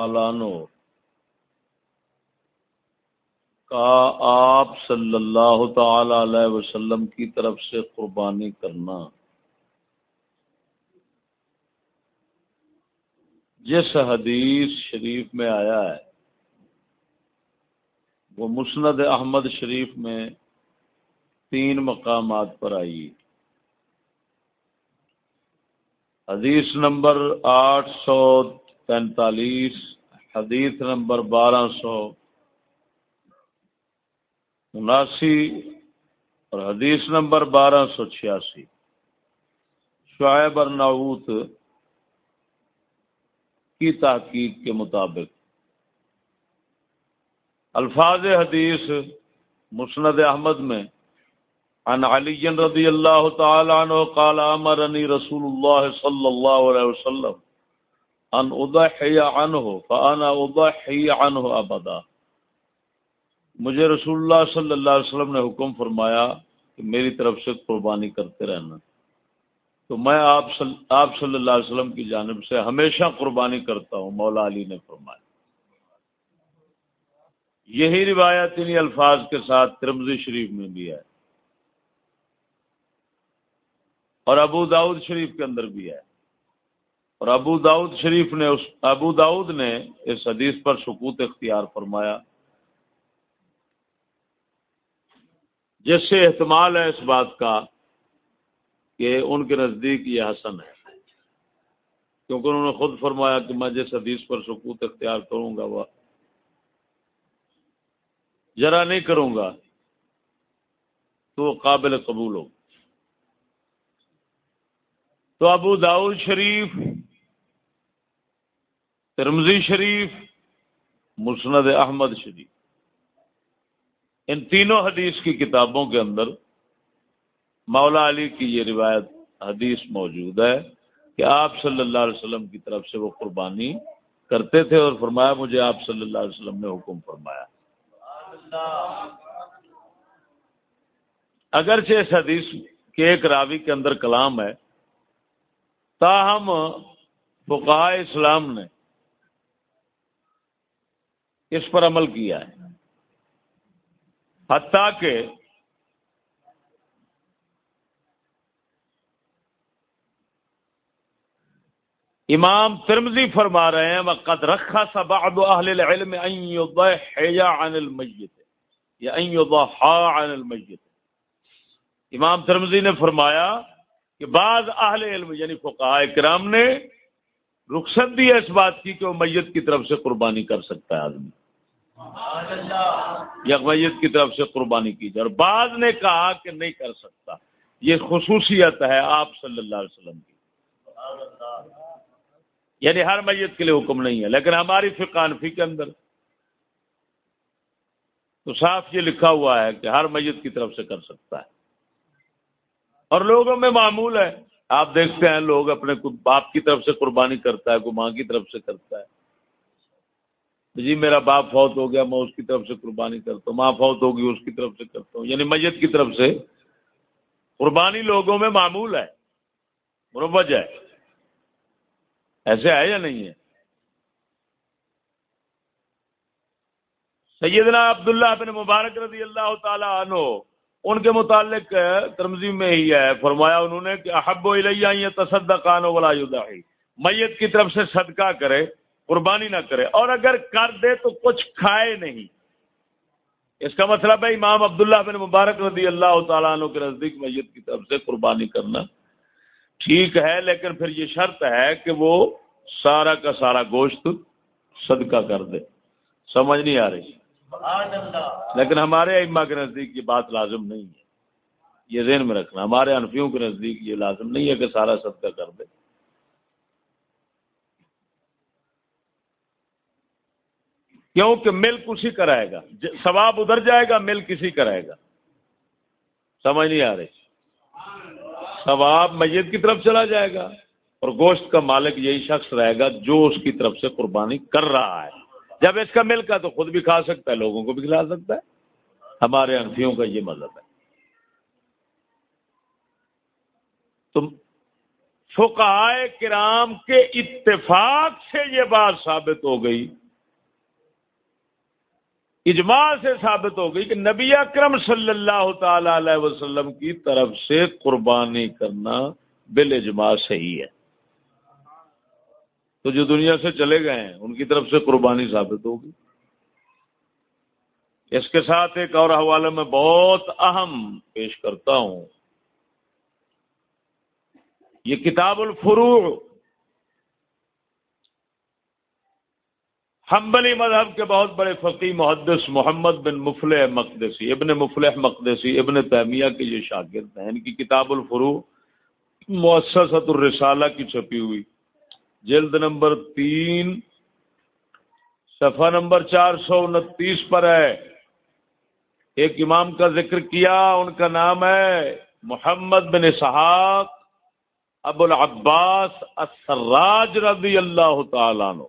عنہ کا آپ صلی اللہ تعالی علیہ وسلم کی طرف سے قربانی کرنا۔ جس حدیث شریف میں آیا ہے، وہ مسند احمد شریف میں تین مقامات پر آئی۔ حدیث نمبر آٹھ سو تینتالیس حدیث نمبر بارہ سو اناسی اور حدیث نمبر بارہ سو چھیاسی۔ شعیب نعوت کی تحقیق کے مطابق۔ الفاظ حدیث مسند احمد میں، عن علی رضی اللہ تعالی عنہ قال امرنی رسول اللہ صلی اللہ علیہ وسلم۔ ان اضحی عنہ فانا اضحی عنہ ابدا مجھے رسول اللہ صلی اللہ علیہ وسلم نے حکم فرمایا کہ میری طرف سے قربانی کرتے رہنا۔ تو میں آپ صلی, آپ صلی اللہ علیہ وسلم کی جانب سے ہمیشہ قربانی کرتا ہوں مولا علی نے فرمایا۔ یہی روایت انہی الفاظ کے ساتھ ترمزی شریف میں بھی ہے اور ابو داود شریف کے اندر بھی ہے۔ اور ابو داود شریف نے اس ابو داود نے اس حدیث پر سکوت اختیار فرمایا۔ جس سے احتمال ہے اس بات کا کہ ان کے نزدیک یہ حسن ہے۔ کیونکہ انہوں نے خود فرمایا کہ میں جس حدیث پر سکوت اختیار کروں گا وہ ذرا نہیں کروں گا تو قابل قبول ہو تو ابو داؤد شریف ترمزی شریف، مسند احمد شریف۔ ان تینوں حدیث کی کتابوں کے اندر مولا علی کی یہ روایت حدیث موجود ہے کہ آپ صلی اللہ علیہ وسلم کی طرف سے وہ قربانی کرتے تھے اور فرمایا، مجھے آپ صلی اللہ علیہ وسلم نے حکم فرمایا۔ اگرچہ اس حدیث کے ایک راوی کے اندر کلام ہے، تاہم فقہ اسلام نے اس پر عمل کیا ہے۔ حتیٰ کہ امام ترمزی فرما رہے ہیں وقت رکھا سا بعض اہل العلم ان يضحي عن المیت یا ان يضحى عن المیت امام ترمزی نے فرمایا کہ بعض اہل علم یعنی فقہاء کرام نے رخصت دی ہے اس بات کی کہ وہ میت کی طرف سے قربانی کر سکتا ہے آدمی۔ یا میت کی طرف سے قربانی کی جائے اور بعض نے کہا کہ نہیں کر سکتا۔ یہ خصوصیت ہے آپ صلی اللہ علیہ وسلم کی۔ یعنی ہر میت کے لیے حکم نہیں ہے، لیکن ہماری فقانفی کے اندر تو صاف یہ لکھا ہوا ہے کہ ہر میت کی طرف سے کر سکتا ہے۔ اور لوگوں میں معمول ہے، آپ دیکھتے ہیں، لوگ اپنے باپ کی طرف سے قربانی کرتا ہے، کوئی ماں کی طرف سے کرتا ہے۔ جی میرا باپ فوت ہو گیا، میں اس کی طرف سے قربانی کرتا ہوں، ماں فوت ہوگی، اس کی طرف سے کرتا ہوں یعنی میت کی طرف سے۔ قربانی لوگوں میں معمول ہے، مروج ہے۔ ایسے ہے یا نہیں ہے؟ سیدنا عبداللہ بن مبارک رضی اللہ تعالی عنہ، ان کے متعلق ترمزی میں ہی ہے، فرمایا انہوں نے کہ احب و الیہ تصدقان ولا یدعی میت کی طرف سے صدقہ کرے۔ قربانی نہ کرے اور اگر کر دے تو کچھ کھائے نہیں۔ اس کا مطلب ہے امام عبداللہ بن مبارک رضی اللہ تعالیٰ عنہ کے نزدیک میت کی طرف سے قربانی کرنا۔ ٹھیک ہے، لیکن پھر یہ شرط ہے کہ وہ سارا کا سارا گوشت صدقہ کر دے۔ سمجھ نہیں آ رہی۔ لیکن ہمارے اما کے نزدیک یہ بات لازم نہیں ہے۔ یہ ذہن میں رکھنا، ہمارے انفیوں کے نزدیک یہ لازم نہیں ہے کہ سارا صدقہ کر دے۔ کیونکہ ملک اسی کا رہے گا۔ ثواب ادھر جائے گا ملک کسی کا رہے گا۔ سمجھ نہیں آ رہی۔ ثواب میت کی طرف چلا جائے گا اور گوشت کا مالک یہی شخص رہے گا جو اس کی طرف سے قربانی کر رہا ہے۔ جب اس کا ملک ہے تو خود بھی کھا سکتا ہے، لوگوں کو بھی کھلا سکتا ہے۔ ہمارے انفیوں کا یہ مذہب ہے۔ تو فقہائے کرام کے اتفاق سے یہ بات ثابت ہو گئی۔ اجماع سے ثابت ہو گئی کہ نبی اکرم صلی اللہ تعالی علیہ وسلم کی طرف سے قربانی کرنا بال اجماع صحیح ہے۔ تو جو دنیا سے چلے گئے ہیں، ان کی طرف سے قربانی ثابت ہوگی۔ اس کے ساتھ ایک اور حوالے میں بہت اہم پیش کرتا ہوں۔ یہ کتاب الفروع حنبلی مذہب کے بہت بڑے فقی محدث محمد بن مفلح مقدسی، ابن مفلح مقدسی، ابن تیمیہ کے یہ شاگرد ہیں۔ ان کی کتاب الفروع مؤسسۃ الرسالہ کی چھپی ہوئی۔ جلد نمبر تین، صفحہ نمبر چار سو انتیس پر ہے۔ ایک امام کا ذکر کیا، ان کا نام ہے محمد بن اسحاق ابو العباس السراج رضی اللہ تعالیٰ عنہ۔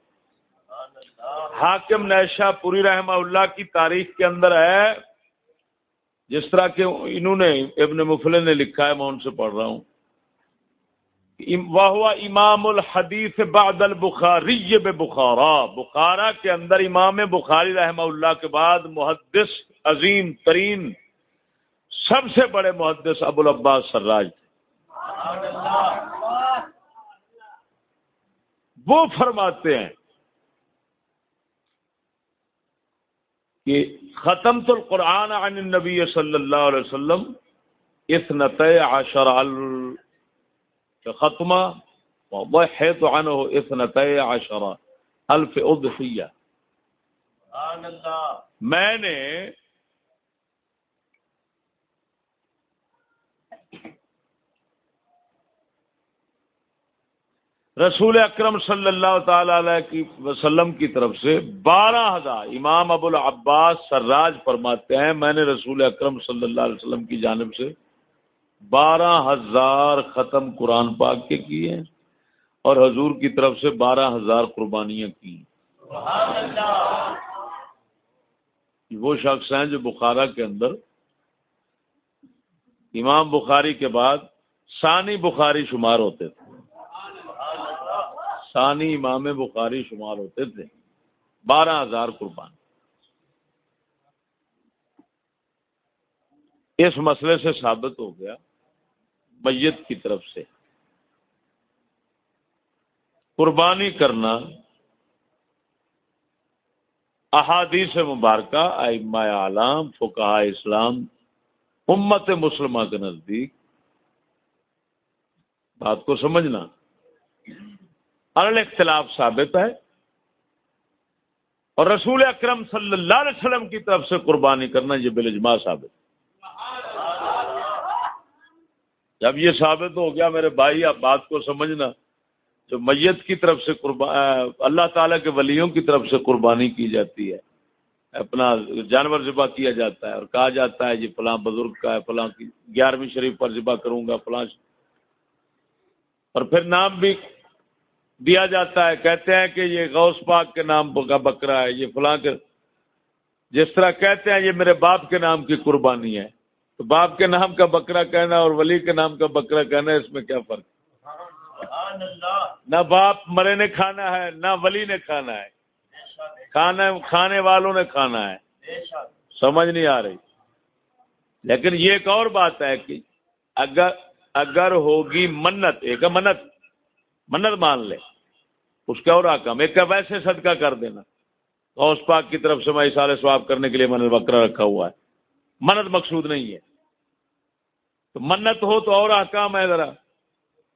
حاکم نیشا پوری رحمہ اللہ کی تاریخ کے اندر ہے۔ جس طرح کے انہوں نے ابن مفلے نے لکھا ہے، میں ان سے پڑھ رہا ہوں۔ وہ امام الحدیث بعد البخاری بخارا۔ بخارا کے اندر امام بخاری رحمہ اللہ کے بعد محدث، عظیم ترین، سب سے بڑے محدث ابو العباس سراج تھے۔ وہ فرماتے ہیں کہ ختم تو القرآن عن النبی صلی اللہ علیہ وسلم اثنت عشر ختمہ وضحت عنه اثنت عشر الف اضحیہ میں نے رسول اکرم صلی اللہ تعالی علیہ وسلم کی طرف سے بارہ ہزار امام ابو العباس سراج فرماتے ہیں، میں نے رسول اکرم صلی اللہ علیہ وسلم کی جانب سے بارہ ہزار ختم قرآن پاک کے کیے ہیں اور حضور کی طرف سے بارہ ہزار قربانیاں کی وہ شخص ہیں جو بخارا کے اندر، امام بخاری کے بعد ثانی بخاری شمار ہوتے تھے۔ ثانی امام بخاری شمار ہوتے تھے۔ بارہ ہزار قربان۔ اس مسئلے سے ثابت ہو گیا میت کی طرف سے۔ قربانی کرنا احادیث مبارکہ، ائمہ عالم فقہ اسلام، امت مسلمہ کے نزدیک۔ بات کو سمجھنا۔ اختلاف ثابت ہے۔ اور رسول اکرم صلی اللہ علیہ وسلم کی طرف سے قربانی کرنا یہ بلجما ثابت جب یہ ثابت ہو گیا میرے بھائی، آپ بات کو سمجھنا۔ جو میت کی طرف سے قربان اللہ تعالیٰ کے ولیوں کی طرف سے قربانی کی جاتی ہے۔ اپنا جانور ذبح کیا جاتا ہے اور کہا جاتا ہے، یہ فلاں بزرگ کا ہے، فلاں کی گیارہویں شریف پر ذبح کروں گا، فلاں اور پھر نام بھی دیا جاتا ہے۔ کہتے ہیں کہ یہ غوث پاک کے نام کا بکرا ہے، یہ فلاں کے جس طرح کہتے ہیں یہ میرے باپ کے نام کی قربانی ہے۔ تو باپ کے نام کا بکرا کہنا اور ولی کے نام کا بکرا کہنا، اس میں کیا فرق نہ باپ مرے نے کھانا ہے، نہ ولی نے کھانا ہے۔ کھانا کھانے والوں نے کھانا ہے۔ سمجھ نہیں آ رہی۔ لیکن یہ ایک اور بات ہے کہ اگر اگر ہوگی منت، ایک منت۔ منت مان لے۔ اس کا اور آکام ایک کا ویسے صدقہ کر دینا۔ غوث پاک کی طرف سے میں اشارے سواب کرنے کے لیے نے بکرا رکھا ہوا ہے۔ منت مقصود نہیں ہے۔ تو منت ہو تو اور احکام ہے ذرا۔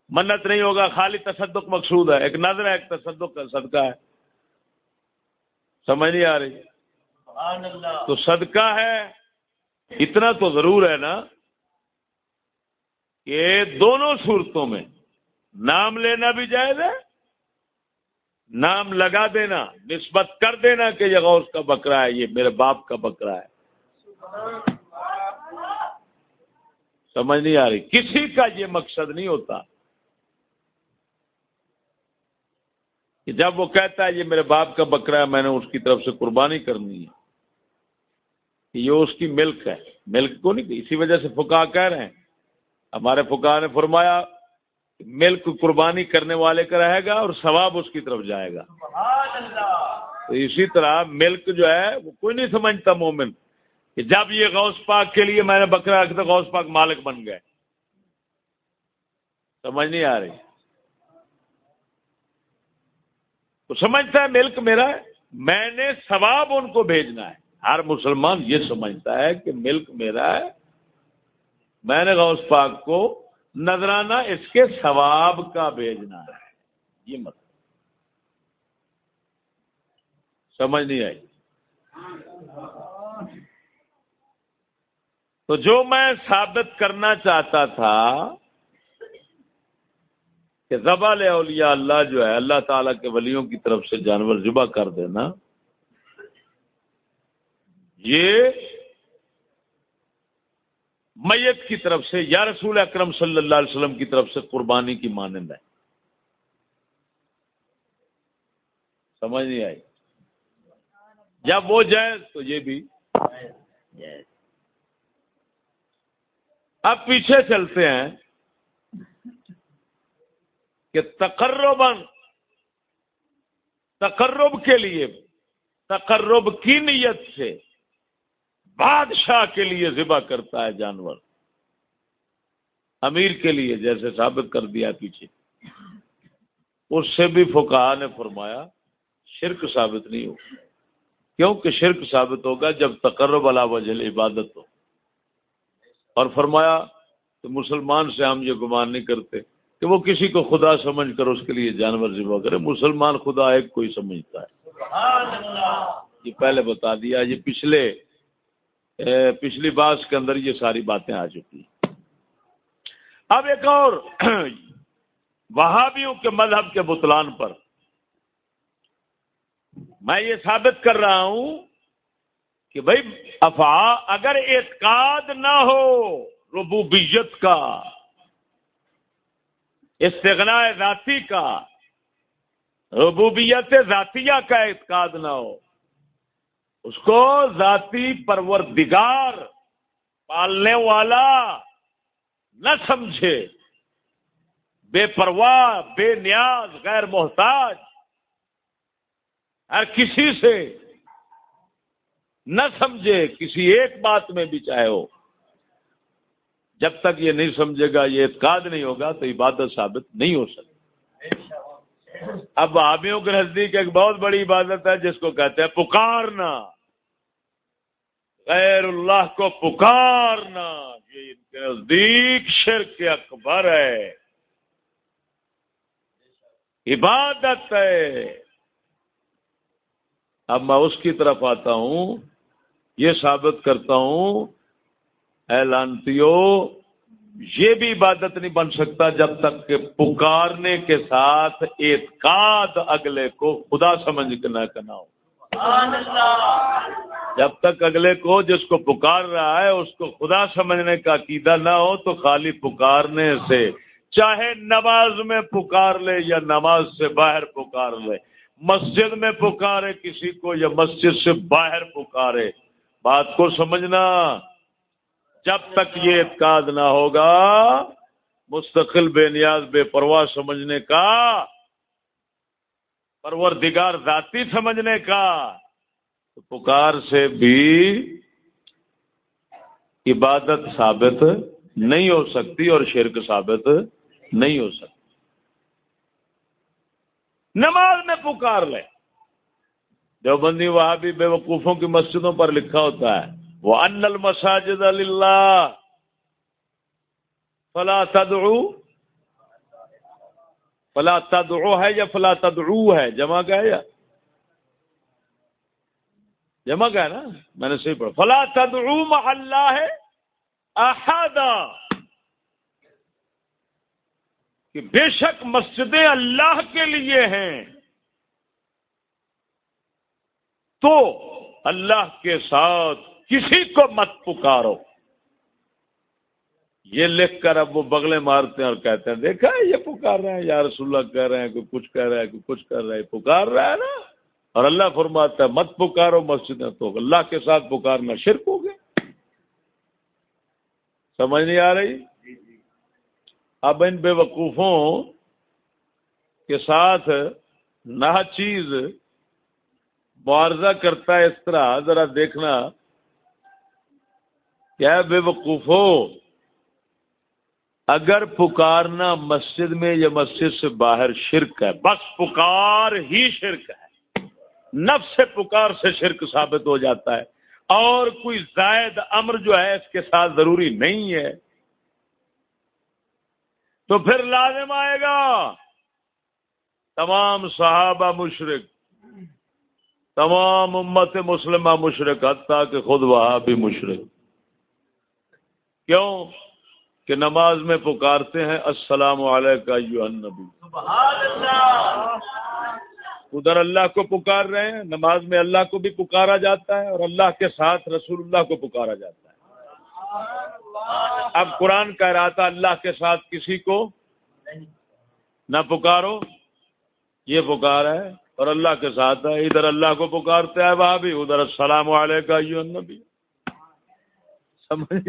منت نہیں ہوگا خالی تصدق مقصود ہے۔ ایک نظر ہے ایک تصدق کا صدقہ ہے۔ سمجھ نہیں آ رہی؟ تو صدقہ ہے اتنا تو ضرور ہے نا کہ دونوں صورتوں میں نام لینا بھی جائز ہے نام لگا دینا، نسبت کر دینا کہ یہ غوث کا بکرا ہے، یہ میرے باپ کا بکرا ہے۔ سمجھ نہیں آ رہی۔ کسی کا یہ مقصد نہیں ہوتا۔ کہ جب وہ کہتا ہے، یہ میرے باپ کا بکرا ہے، میں نے اس کی طرف سے قربانی کرنی ہے۔ یہ اس کی ملک ہے۔ ملک کو نہیں، اسی وجہ سے فکا کہہ رہے ہیں۔ ہمارے فکا نے فرمایا ملک قربانی کرنے والے کا رہے گا اور ثواب اس کی طرف جائے گا۔ تو اسی طرح ملک جو ہے وہ کوئی نہیں سمجھتا مومن کہ جب یہ غوث پاک کے لیے میں نے بکرا رکھا تو غوث پاک مالک بن گئے۔ سمجھ نہیں آ رہی۔ تو سمجھتا ہے ملک میرا ہے میں نے ثواب ان کو بھیجنا ہے۔ ہر مسلمان یہ سمجھتا ہے کہ ملک میرا ہے۔ میں نے غوث پاک کو نذرانہ اس کے ثواب کا بھیجنا ہے۔ یہ مطلب۔ سمجھ نہیں آئی۔ تو جو میں ثابت کرنا چاہتا تھا کہ زبال اولیاء اللہ جو ہے، اللہ تعالی کے ولیوں کی طرف سے جانور ذبح کر دینا، یہ میت کی طرف سے، یا رسول اکرم صلی اللہ علیہ وسلم کی طرف سے قربانی کی مانند ہے۔ سمجھ نہیں آئی؟ جب وہ جائے تو یہ بھی۔ اب پیچھے چلتے ہیں کہ تقرب تقرب کے لیے، تقرب کی نیت سے بادشاہ کے لیے ذبح کرتا ہے جانور۔ امیر کے لیے جیسے ثابت کر دیا پیچھے۔ اس سے بھی فکا نے فرمایا، شرک ثابت نہیں ہوگا کیونکہ شرک ثابت ہوگا جب تقرب علا وجل عبادت ہو۔ اور فرمایا، تو مسلمان سے ہم یہ گمان نہیں کرتے کہ وہ کسی کو خدا سمجھ کر اس کے لیے جانور ذبح کرے۔ مسلمان خدا ایک کوئی سمجھتا ہے۔ یہ پہلے بتا دیا، یہ پچھلے پچھلی بات کے اندر یہ ساری باتیں آ چکی۔ اب ایک اور، وہابیوں کے مذہب کے بتلان پر۔ میں یہ ثابت کر رہا ہوں کہ بھائی افا اگر اعتقاد نہ ہو ربوبیت کا استغنا ذاتی کا، ربوبیت ذاتیہ کا اعتقاد نہ ہو اس کو ذاتی پروردگار پالنے والا نہ سمجھے۔ بے پرواہ، بے نیاز، غیر محتاج۔ ہر کسی سے نہ سمجھے، کسی ایک بات میں بھی چاہے ہو۔ جب تک یہ نہیں سمجھے گا، یہ اعتقاد نہیں ہوگا تو عبادت ثابت نہیں ہو سکتی۔ اب آبیوں کے نزدیک ایک بہت بڑی عبادت ہے، جس کو کہتے ہیں پکارنا۔ غیر اللہ کو پکارنا، یہ ان کے نزدیک شرک اکبر ہے۔ عبادت ہے۔ اب میں اس کی طرف آتا ہوں، یہ ثابت کرتا ہوں اعلانتیو یہ بھی عبادت نہیں بن سکتا جب تک کہ پکارنے کے ساتھ اعتقاد اگلے کو خدا سمجھ کے نہ کرنا ہو۔ جب تک اگلے کو جس کو پکار رہا ہے، اس کو خدا سمجھنے کا عقیدہ نہ ہو تو خالی پکارنے سے، چاہے نماز میں پکار لے یا نماز سے باہر پکار لے۔ مسجد میں پکارے کسی کو یا مسجد سے باہر پکارے۔ بات کو سمجھنا۔ جب تک یہ اعتقاد نہ ہوگا، مستقل بے نیاز، بے پرواہ سمجھنے کا، پروردگار ذاتی سمجھنے کا۔ تو پکار سے بھی عبادت ثابت نہیں ہو سکتی اور شرک ثابت نہیں ہو سکتی۔ نماز میں پکار لے۔ جو بندی وہاں بھی بے وقوفوں کی مسجدوں پر لکھا ہوتا ہے۔ وہ ان المساجد اللہ فلا تدعو فلا تدعو ہے یا فلا تدعو ہے؟ جمع کا ہے یا؟ جمع کا ہے نا؟ میں نے صحیح پڑھا۔ فلا تدعو محلہ ہے احدا کہ بے شک مسجدیں اللہ کے لیے ہیں۔ تو اللہ کے ساتھ کسی کو مت پکارو۔ یہ لکھ کر اب وہ بغلے مارتے ہیں اور کہتے ہیں، دیکھا، یہ پکار رہے ہیں، یا رسول اللہ کہہ رہے ہیں، کوئی کچھ کہہ رہا ہے، کوئی کچھ کر رہا ہے پکار رہا ہے نا؟ اور اللہ فرماتا ہے مت پکارو مسجد تو اللہ کے ساتھ پکارنا شرک ہو گیا۔ سمجھ نہیں آ رہی؟ اب ان بے وقوفوں کے ساتھ نہ چیز معارضہ کرتا ہے اس طرح ذرا دیکھنا۔ کیا بے وقوف ہو اگر پکارنا مسجد میں یا مسجد سے باہر شرک ہے بس پکار ہی شرک ہے۔ نفس سے پکار سے شرک ثابت ہو جاتا ہے۔ اور کوئی زائد امر جو ہے اس کے ساتھ ضروری نہیں ہے۔ تو پھر لازم آئے گا۔ تمام صحابہ مشرق تمام امت مسلمہ مشرق حتیٰ کہ خود وہاں بھی مشرق کیوں؟ کہ نماز میں پکارتے ہیں، السلام علیکم ادھر اللہ کو پکار رہے ہیں، نماز میں اللہ کو بھی پکارا جاتا ہے اور اللہ کے ساتھ رسول اللہ کو پکارا جاتا ہے۔ اب قرآن کہہ رہا تھا اللہ کے ساتھ کسی کو نہ پکارو، یہ پکار ہے اور اللہ کے ساتھ ہے، ادھر اللہ کو پکارتے ہیں، وہاں بھی ادھر السلام علیکم نبی سمجھ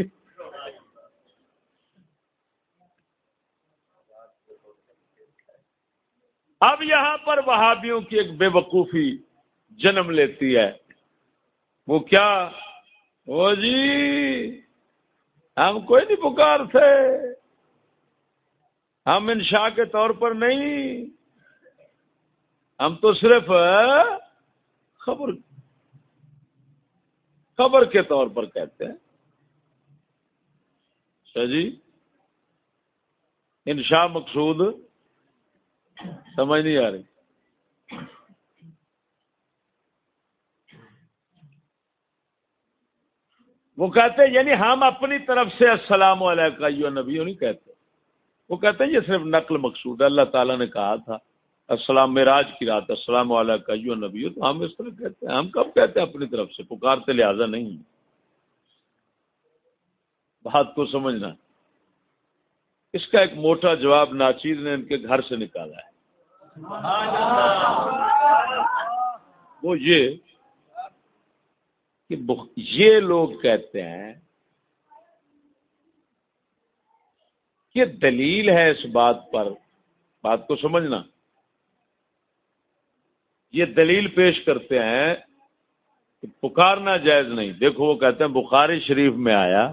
اب یہاں پر وہابیوں کی ایک بے وقوفی جنم لیتی ہے۔ وہ کیا؟ وہ جی ہم کوئی نہیں پکار تھے۔ ہم انشاء کے طور پر نہیں۔ ہم تو صرف، خبر خبر کے طور پر کہتے ہیں۔ اچھا جی انشاء مقصود سمجھ نہیں آ رہی۔ وہ کہتے ہیں یعنی ہم اپنی طرف سے السلام علیکم نبی نہیں کہتے۔ وہ کہتے ہیں، یہ صرف نقل مقصود ہے۔ اللہ تعالیٰ نے کہا تھا، السلام معراج کی رات، السلام علیکم نبی۔ تو ہم اس طرح کہتے ہیں۔ ہم کب کہتے ہیں اپنی طرف سے؟ پکارتے لہذا نہیں۔ بات کو سمجھنا۔ اس کا ایک موٹا جواب ناچیر نے ان کے گھر سے نکالا ہے۔ وہ یہ کہ یہ لوگ کہتے ہیں کہ دلیل ہے اس بات پر۔ بات کو سمجھنا۔ یہ دلیل پیش کرتے ہیں کہ پکارنا جائز نہیں۔ دیکھو وہ کہتے ہیں بخاری شریف میں آیا۔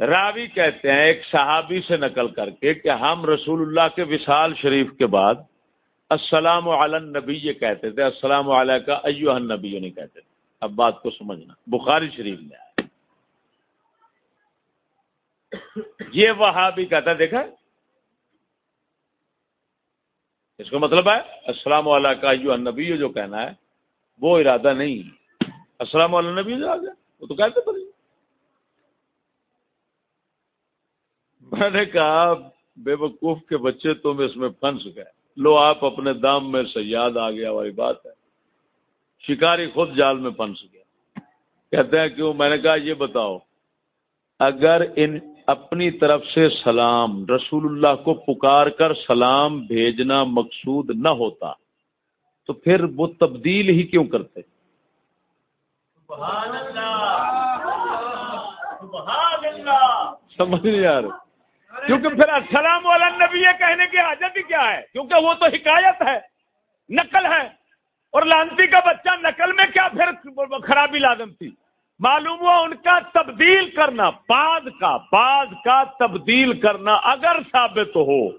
راوی کہتے ہیں، ایک صحابی سے نقل کر کے کہ ہم رسول اللہ کے وصال شریف کے بعد السلام علی نبی یہ کہتے تھے، السلام علیہ کا ایو نبی نہیں یعنی کہتے تھے۔ اب بات کو سمجھنا، بخاری شریف میں آیا یہ وہابی کہتا دیکھا اس کا مطلب ہے، السلام علیہ کا ایو نبی جو کہنا ہے، وہ ارادہ نہیں۔ السلام علیہ نبی جو آ گیا، وہ تو کہتے پر میں نے کہا بے وقوف کے بچے تم اس میں پھنس گئے۔ لو آپ اپنے دام میں سیاد آ گیا والی بات ہے۔ شکاری خود جال میں پھنس گیا۔ کہتے ہیں کیوں؟ میں نے کہا یہ بتاؤ اگر ان اپنی طرف سے سلام رسول اللہ کو پکار کر سلام بھیجنا مقصود نہ ہوتا تو پھر وہ تبدیل ہی کیوں کرتے؟ سمجھ نہیں آ رہے کیونکہ پھر السلام والا نبی کہنے کی حاجت ہی کیا ہے؟ کیونکہ وہ تو حکایت ہے، نقل ہے۔ اور لانتی کا بچہ نقل میں کیا پھر خرابی لازم تھی؟ معلوم ہوا ان کا تبدیل کرنا، بعد کا بعد کا تبدیل کرنا اگر ثابت ہو۔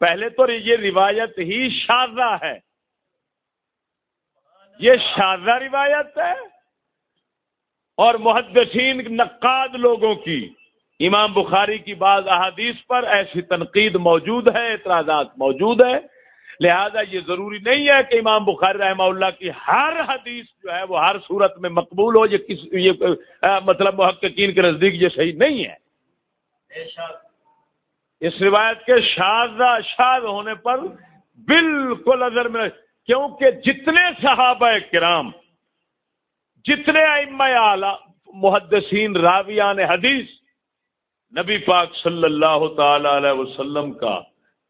پہلے تو یہ روایت ہی شادہ ہے۔ یہ شادہ روایت ہے اور محدثین نقاد لوگوں کی۔ امام بخاری کی بعض احادیث پر ایسی تنقید موجود ہے، اعتراضات موجود ہے۔ لہذا یہ ضروری نہیں ہے کہ امام بخاری رحمہ اللہ کی ہر حدیث جو ہے وہ ہر صورت میں مقبول ہو، یہ کس یہ مطلب محققین کے نزدیک یہ صحیح نہیں ہے۔ اس روایت کے شاذ شاد ہونے پر بالکل نظر میں کیونکہ جتنے صحابہ کرام، جتنے اعلی، محدثین، راویان حدیث نبی پاک صلی اللہ تعالی علیہ وسلم کا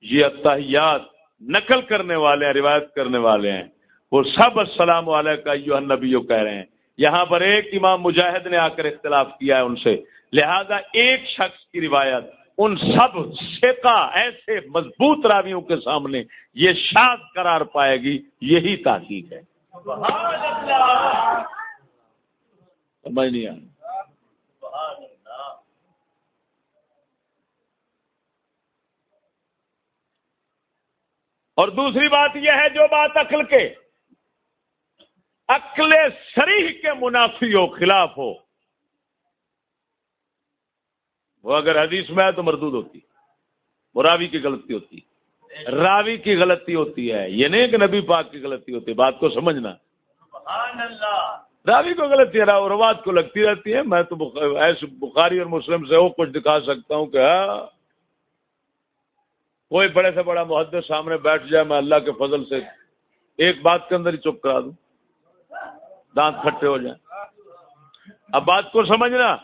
یہ اتحیات نقل کرنے والے ہیں، روایت کرنے والے ہیں۔ وہ سب السلام علیہ کا یو نبی کہہ رہے ہیں۔ یہاں پر ایک امام مجاہد نے آ کر اختلاف کیا ہے ان سے۔ لہذا ایک شخص کی روایت ان سب شیکا ایسے مضبوط راویوں کے سامنے یہ شاد قرار پائے گی، یہی تحقیق ہے۔ سمجھ نہیں آ اور دوسری بات یہ ہے جو بات عقل کے عقل سریح کے منافی ہو خلاف ہو وہ اگر حدیث میں ہے تو مردود ہوتی وہ راوی کی غلطی ہوتی راوی کی غلطی ہوتی ہے یہ نہیں کہ نبی پاک کی غلطی ہوتی ہے بات کو سمجھنا۔ راوی کو غلطی ہے روات کو لگتی رہتی ہے میں تو ایسے بخاری اور مسلم سے وہ کچھ دکھا سکتا ہوں کہ ہاں کوئی بڑے سے بڑا محدث سامنے بیٹھ جائے، میں اللہ کے فضل سے ایک بات کے اندر ہی چپ کرا دوں۔ دانت کھٹے ہو جائیں۔ اب بات کو سمجھنا،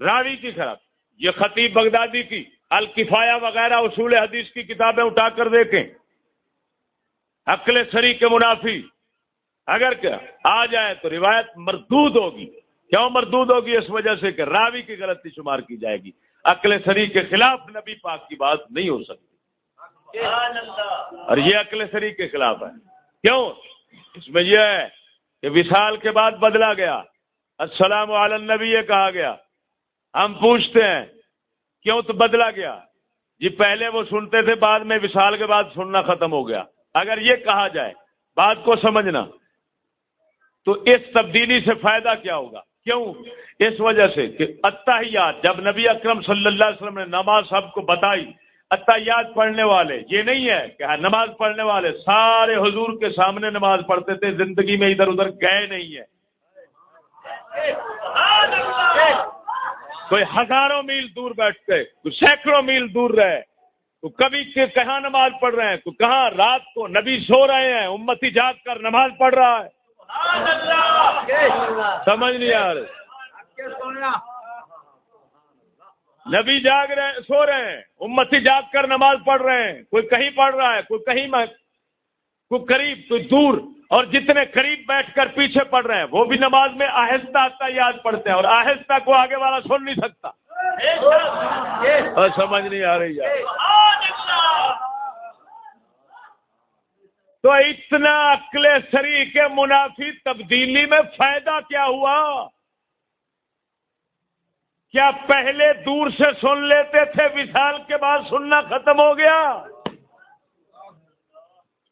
راوی کی خراب۔ یہ خطیب بغدادی کی الکفایا وغیرہ اصول حدیث کی کتابیں اٹھا کر دیکھیں۔ عقل سری کے منافی۔ اگر کیا، آ جائے تو روایت مردود ہوگی۔ کیوں مردود ہوگی؟ اس وجہ سے کہ راوی کی غلطی شمار کی جائے گی۔ عقل سری کے خلاف نبی پاک کی بات نہیں ہو سکتی۔ اور یہ عقل سری کے خلاف ہے۔ کیوں؟ اس میں یہ ہے کہ وشال کے بعد بدلا گیا۔ السلام نبی یہ کہا گیا۔ ہم پوچھتے ہیں، کیوں تو بدلا گیا؟ جی پہلے وہ سنتے تھے، بعد میں وشال کے بعد سننا ختم ہو گیا۔ اگر یہ کہا جائے، بات کو سمجھنا، تو اس تبدیلی سے فائدہ کیا ہوگا؟ کیوں؟ اس وجہ سے کہ اتحیات جب نبی اکرم صلی اللہ علیہ وسلم نے نماز سب کو بتائی اتحیات پڑھنے والے، یہ نہیں ہے کہ نماز پڑھنے والے سارے حضور کے سامنے نماز پڑھتے تھے، زندگی میں ادھر ادھر گئے نہیں ہے کوئی ہزاروں میل دور بیٹھتے کوئی سینکڑوں میل دور رہے تو کبھی کہاں نماز پڑھ رہے ہیں تو کہاں رات کو نبی سو رہے ہیں، امتی جاگ کر نماز پڑھ رہا ہے۔ سمجھ نہیں آ رہے نبی جاگ رہے سو رہے ہیں۔ امتی جاگ کر نماز پڑھ رہے ہیں۔ کوئی کہیں پڑھ رہا ہے، کوئی کہیں کوئی قریب، کوئی دور۔ اور جتنے قریب بیٹھ کر پیچھے پڑھ رہے ہیں، وہ بھی نماز میں آہستہ آہستہ یاد پڑھتے ہیں اور آہستہ کو آگے والا سن نہیں سکتا۔ سمجھ نہیں آ رہی ہے تو اتنا عقل سری کے منافی تبدیلی میں فائدہ کیا ہوا؟ کیا پہلے دور سے سن لیتے تھے وشال کے بعد سننا ختم ہو گیا؟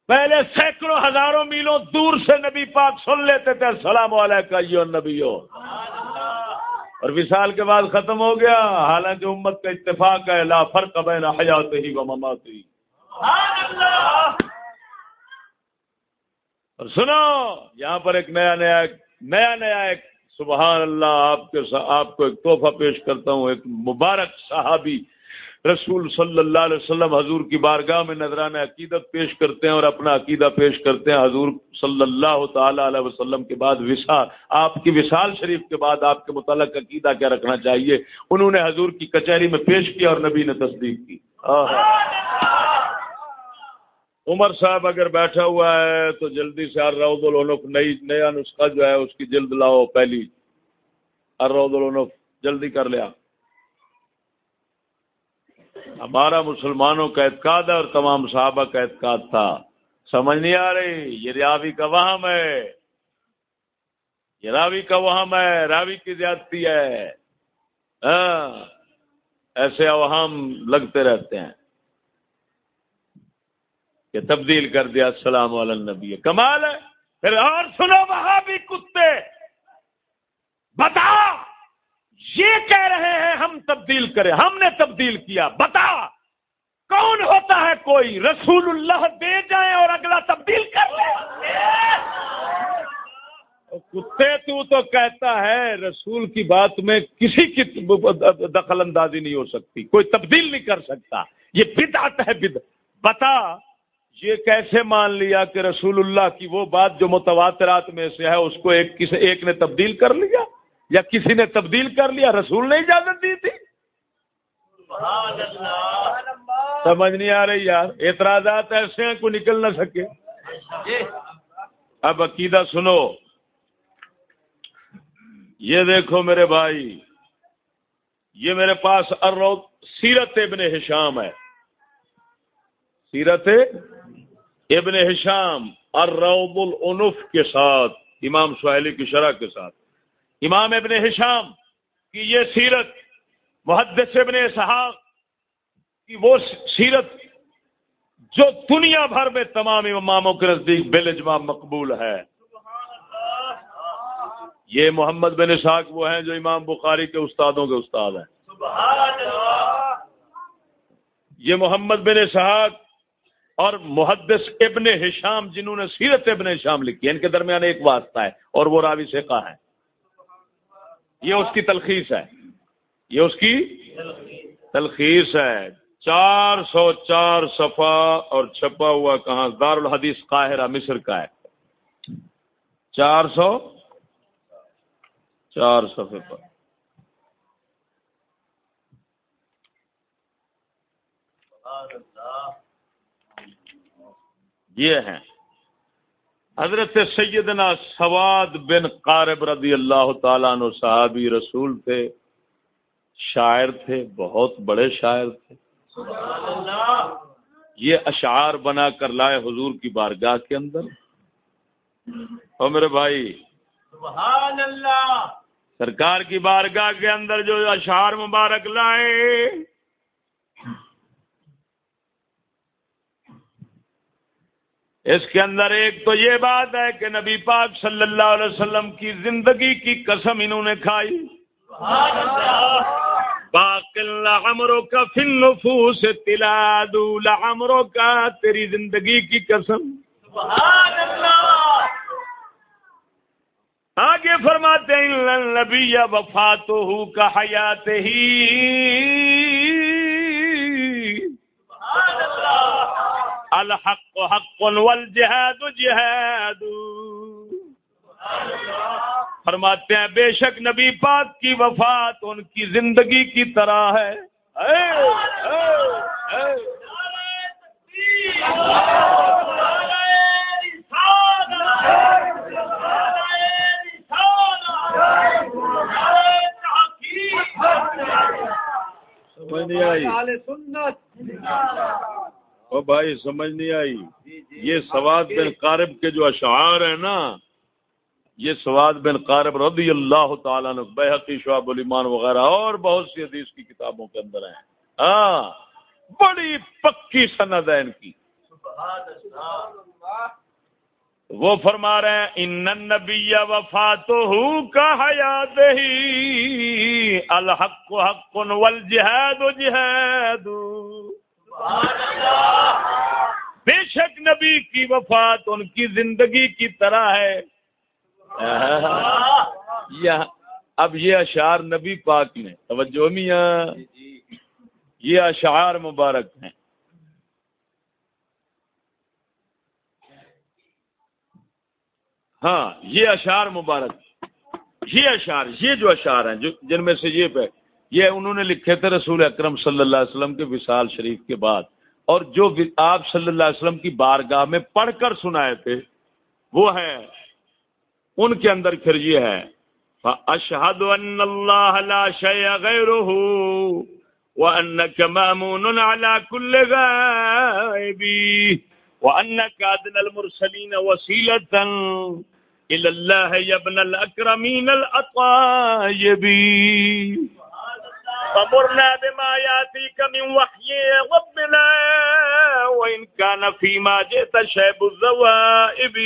پہلے سینکڑوں ہزاروں میلوں دور سے نبی پاک سن لیتے تھے۔ السلام علیکم نبی اور وشال کے بعد ختم ہو گیا۔ حالانکہ امت کا اتفاق ہے، لا فرق بین حیات ہی و مماتی اور سنو، یہاں پر ایک نیا نیا نیا نیا ایک سبحان اللہ، آپ کے آپ کو ایک تحفہ پیش کرتا ہوں، ایک مبارک صحابی رسول صلی اللہ علیہ وسلم حضور کی بارگاہ میں نظرانہ عقیدت پیش کرتے ہیں اور اپنا عقیدہ پیش کرتے ہیں۔ حضور صلی اللہ تعالی علیہ وسلم کے بعد وشال آپ کی وشال شریف کے بعد آپ کے متعلق عقیدہ کیا رکھنا چاہیے؟ انہوں نے حضور کی کچہری میں پیش کیا اور نبی نے تصدیق کی۔ عمر صاحب اگر بیٹھا ہوا ہے تو جلدی سے ارود العنف، نئی نیا نسخہ جو ہے اس کی جلد لاؤ، پہلی۔ ارود العنف، جلدی کر لیا۔ ہمارا مسلمانوں کا اعتقاد ہے اور تمام صحابہ کا اعتقاد تھا۔ سمجھ نہیں آ رہی؟ یہ راوی کا وہم ہے۔ یہ راوی کا وہم ہے۔ راوی کی زیادتی ہے۔ ہاں ایسے اوہام لگتے رہتے ہیں۔ کہ تبدیل کر دیا، السلام نبی کمال ہے۔ پھر اور سنو وہاں بھی کتے۔ بتا۔ یہ کہہ رہے ہیں، ہم تبدیل کریں۔ ہم نے تبدیل کیا۔ بتا۔ کون ہوتا ہے کوئی؟ رسول اللہ دے جائیں اور اگلا تبدیل کر لے۔ کتے تو تو کہتا ہے، رسول کی بات میں کسی کی دخل اندازی نہیں ہو سکتی۔ کوئی تبدیل نہیں کر سکتا۔ یہ بدعت ہے بد بتا۔ یہ کیسے مان لیا کہ رسول اللہ کی وہ بات جو متواترات میں سے ہے، اس کو ایک کسی ایک نے تبدیل کر لیا یا کسی نے تبدیل کر لیا؟ رسول نے اجازت دی تھی۔ سمجھ نہیں آ رہی یار۔ اعتراضات ایسے ہیں، کوئی نکل نہ سکے۔ اب عقیدہ سنو۔ یہ دیکھو میرے بھائی، یہ میرے پاس ارو سیرت ابن ہشام ہے۔ سیرت ابن ہشام الروض العنف کے ساتھ، امام سہیلی کی شرح کے ساتھ۔ امام ابن ہشام کی یہ سیرت، محدث ابن صحاق کی وہ سیرت جو دنیا بھر میں تمام اماموں کے نزدیک بے اجمام مقبول ہے۔ یہ محمد بن اسحاق وہ ہیں جو امام بخاری کے استادوں کے استاد ہیں۔ یہ محمد بن اسحاق اور محدث ابن ہشام جنہوں نے سیرت ابن ہشام لکھی ہے، ان کے درمیان ایک واسطہ ہے اور وہ راوی سے کہا ہے یہ اس کی تلخیص ہے۔ یہ اس کی تلخیص ہے۔ چار سو چار صفا اور چھپا ہوا کہاں؟ دار الحدیث قاہرہ، مصر کا ہے۔ چار سو چار صفحے پر۔ یہ ہیں۔ حضرت سیدنا سواد بن قارب رضی اللہ تعالیٰ عنہ صحابی رسول تھے شاعر تھے بہت بڑے شاعر تھے۔ یہ اشعار بنا کر لائے حضور کی بارگاہ کے اندر۔ اور میرے بھائی سبحان اللہ۔ سرکار کی بارگاہ کے اندر جو اشعار مبارک لائے اس کے اندر ایک تو یہ بات ہے کہ نبی پاک صلی اللہ علیہ وسلم کی زندگی کی قسم انہوں نے کھائی۔ باقل عمروں کا فن سے تلا دو کا، تیری زندگی کی قسم۔ آگے فرماتے ہیں نبی وفات ہو کا حیات ہی الحق حق والجہاد جہاد فرماتے ہیں بے شک نبی پاک کی وفات ان کی زندگی کی طرح ہے۔ او بھائی سمجھ نہیں آئی۔ جی، جی۔ یہ سواد بن قارب کے جو اشعار ہیں نا یہ سواد بن قارب رضی اللہ تعالیٰ نے بحقی شعب الایمان وغیرہ اور بہت سی حدیث کی کتابوں کے اندر ہیں۔ ہاں بڑی پکی سند ہے ان کی۔ وہ فرما رہے ہیں ان نبی وفات کا حیات ہی الحق حق والجہاد جہاد۔ بے شک نبی کی وفات ان کی زندگی کی طرح ہے۔ اب یہ اشعار نبی پاک نے، توجہ میاں۔ یہ اشعار مبارک ہیں۔ ہاں یہ اشعار مبارک۔ یہ اشعار، یہ جو اشعار ہیں، جو جن میں سے یہ پہ یہ انہوں نے لکھے تھے رسول اکرم صلی اللہ علیہ وسلم کے وصال شریف کے بعد۔ اور جو آپ صلی اللہ علیہ وسلم کی بارگاہ میں پڑھ کر سنائے تھے، وہ ہیں۔ ان کے اندر پھر یہ ہے۔ اشہد ان اللہ لا شیء غیرہ وانک مامون علی کل غائب وانک ادن المرسلین وسیلتا الى اللہ یبن الاکرمین الاطایبین فمرنا بما ياتيك من وحي ربنا، وإن كان فيما جئت شيب الزوائب.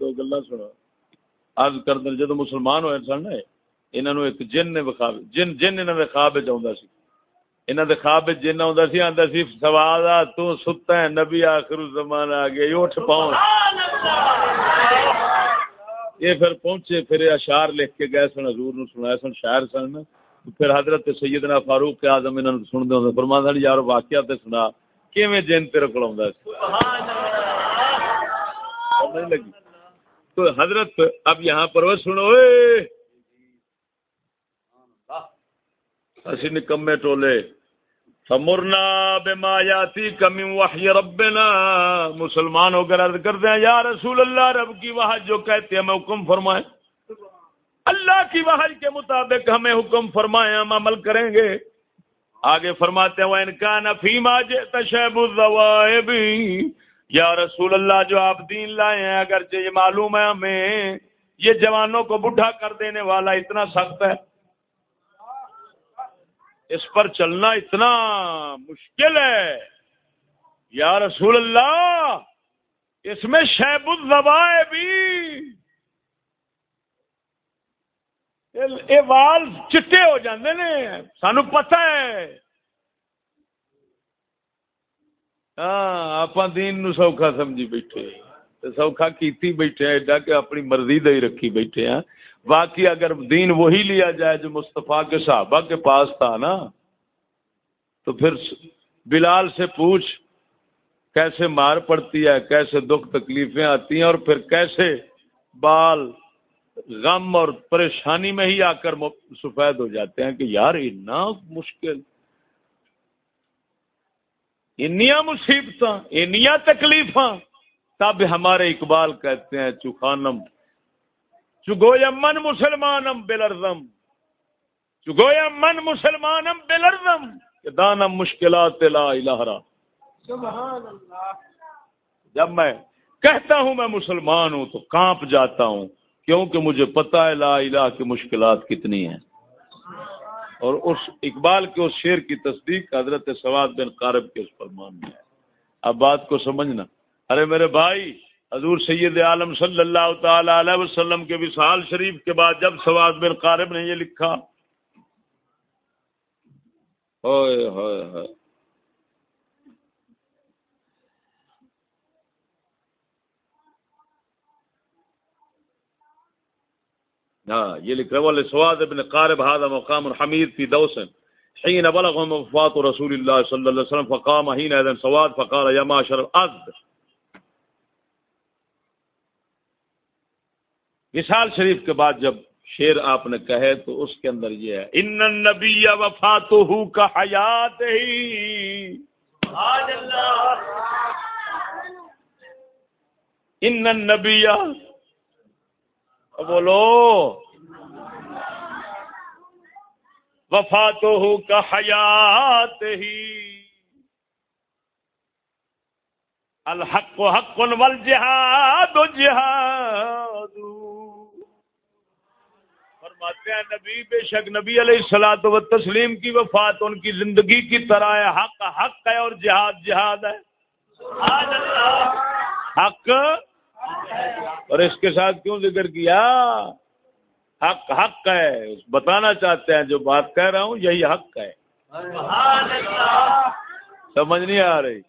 دو گلا سنا آج کر دن جدو مسلمان ہوئے سن انہوں نے ایک جن نے وخاب جن جن انہوں نے خواب چاہتا سی۔ انہوں نے خواب جن آتا سی آتا سی، سوال تو ستا ہے، نبی آخر زمان آ گیا اٹھ پاؤں۔ یہ پھر پہنچے، پھر اشار لکھ کے گئے سن، حضور نو سنایا سن، شاعر سن پھر حضرت سیدنا فاروق کے اعظم انہاں نوں سن دے ہوندے فرماندا یار واقعہ تے سنا، کیویں جن تیرے کول ہوندا سبحان اللہ۔ لگی تو حضرت، اب یہاں پر وہ سنو، اے! ہاں، اسی نکمے ٹولے۔ فمرنا بما یاتی کمی وحی ربنا۔ مسلمان ہو کر عرض کرتے ہیں یا رسول اللہ، رب کی وحج جو کہتے ہیں، ہمیں حکم فرمائیں۔ اللہ کی وحج کے مطابق ہمیں حکم فرمائیں، ہم عمل کریں گے۔ آگے فرماتے ہیں وہ انکان فیما تشب بھی یا رسول اللہ، جو آپ دین لائے ہیں، اگرچہ یہ معلوم ہے ہمیں، یہ جوانوں کو بڈھا کر دینے والا اتنا سخت ہے۔ اس پر چلنا اتنا مشکل ہے۔ یا رسول اللہ، اس میں شیب الزبائے بھی۔ یہ وال چٹے ہو جاندے نے، سانو پتہ ہے۔ ہاں آپ دین نو سوکھا سمجھی بیٹھے۔ سوکھا کیتی بیٹھے ایڈا کہ اپنی مرضی دے رکھی بیٹھے ہیں۔ باقی اگر دین وہی لیا جائے جو مصطفیٰ کے صحابہ کے پاس تھا نا، تو پھر بلال سے پوچھ کیسے مار پڑتی ہے، کیسے دکھ تکلیفیں آتی ہیں، اور پھر کیسے بال غم اور پریشانی میں ہی آ کر سفید ہو جاتے ہیں کہ یار اتنا مشکل انیا مصیبت انیا تکلیف تب ہمارے اقبال کہتے ہیں چوخانم چگویا من مسلمانم بلرزم. چگویا من مسلمانم بلرزم. دانم مشکلات لا الہ جب میں کہتا ہوں میں مسلمان ہوں تو کانپ جاتا ہوں کیونکہ مجھے پتا ہے لا الہ کی مشکلات کتنی ہیں۔ اور اس اقبال کے اس شعر کی تصدیق حضرت سواد بن قارب کے اس فرمان میں ہے۔ اب بات کو سمجھنا۔ ارے میرے بھائی حضور سید عالم صلی اللہ تعالی علیہ وسلم کے وصال شریف کے بعد جب سواد بن قارب نے یہ لکھا ہوئے ہوئے ہوئے ہاں یہ لکھ رہے، والے سواد ابن قارب هذا مقام حمید في دوس حين بلغهم وفاة رسول الله صلى الله عليه وسلم فقام حين اذن سواد، فقال يا معشر الارض مثال شریف کے بعد جب شیر آپ نے کہے تو اس کے اندر یہ ہے، ان نبی وفات کا حیات ہی. ان نبی بولو۔ وفات ہو کا حیات ہی۔ الحق حق والجہاد جہاد۔ فرماتے ہیں نبی بے شک نبی علیہ السلاۃ و تسلیم کی وفات ان کی زندگی کی طرح ہے حق حق ہے اور جہاد جہاد ہے۔ حق۔ اور اس کے ساتھ کیوں ذکر کیا؟ حق حق ہے۔ بتانا چاہتے ہیں جو بات کہہ رہا ہوں یہی حق ہے۔ سمجھ نہیں آ رہی۔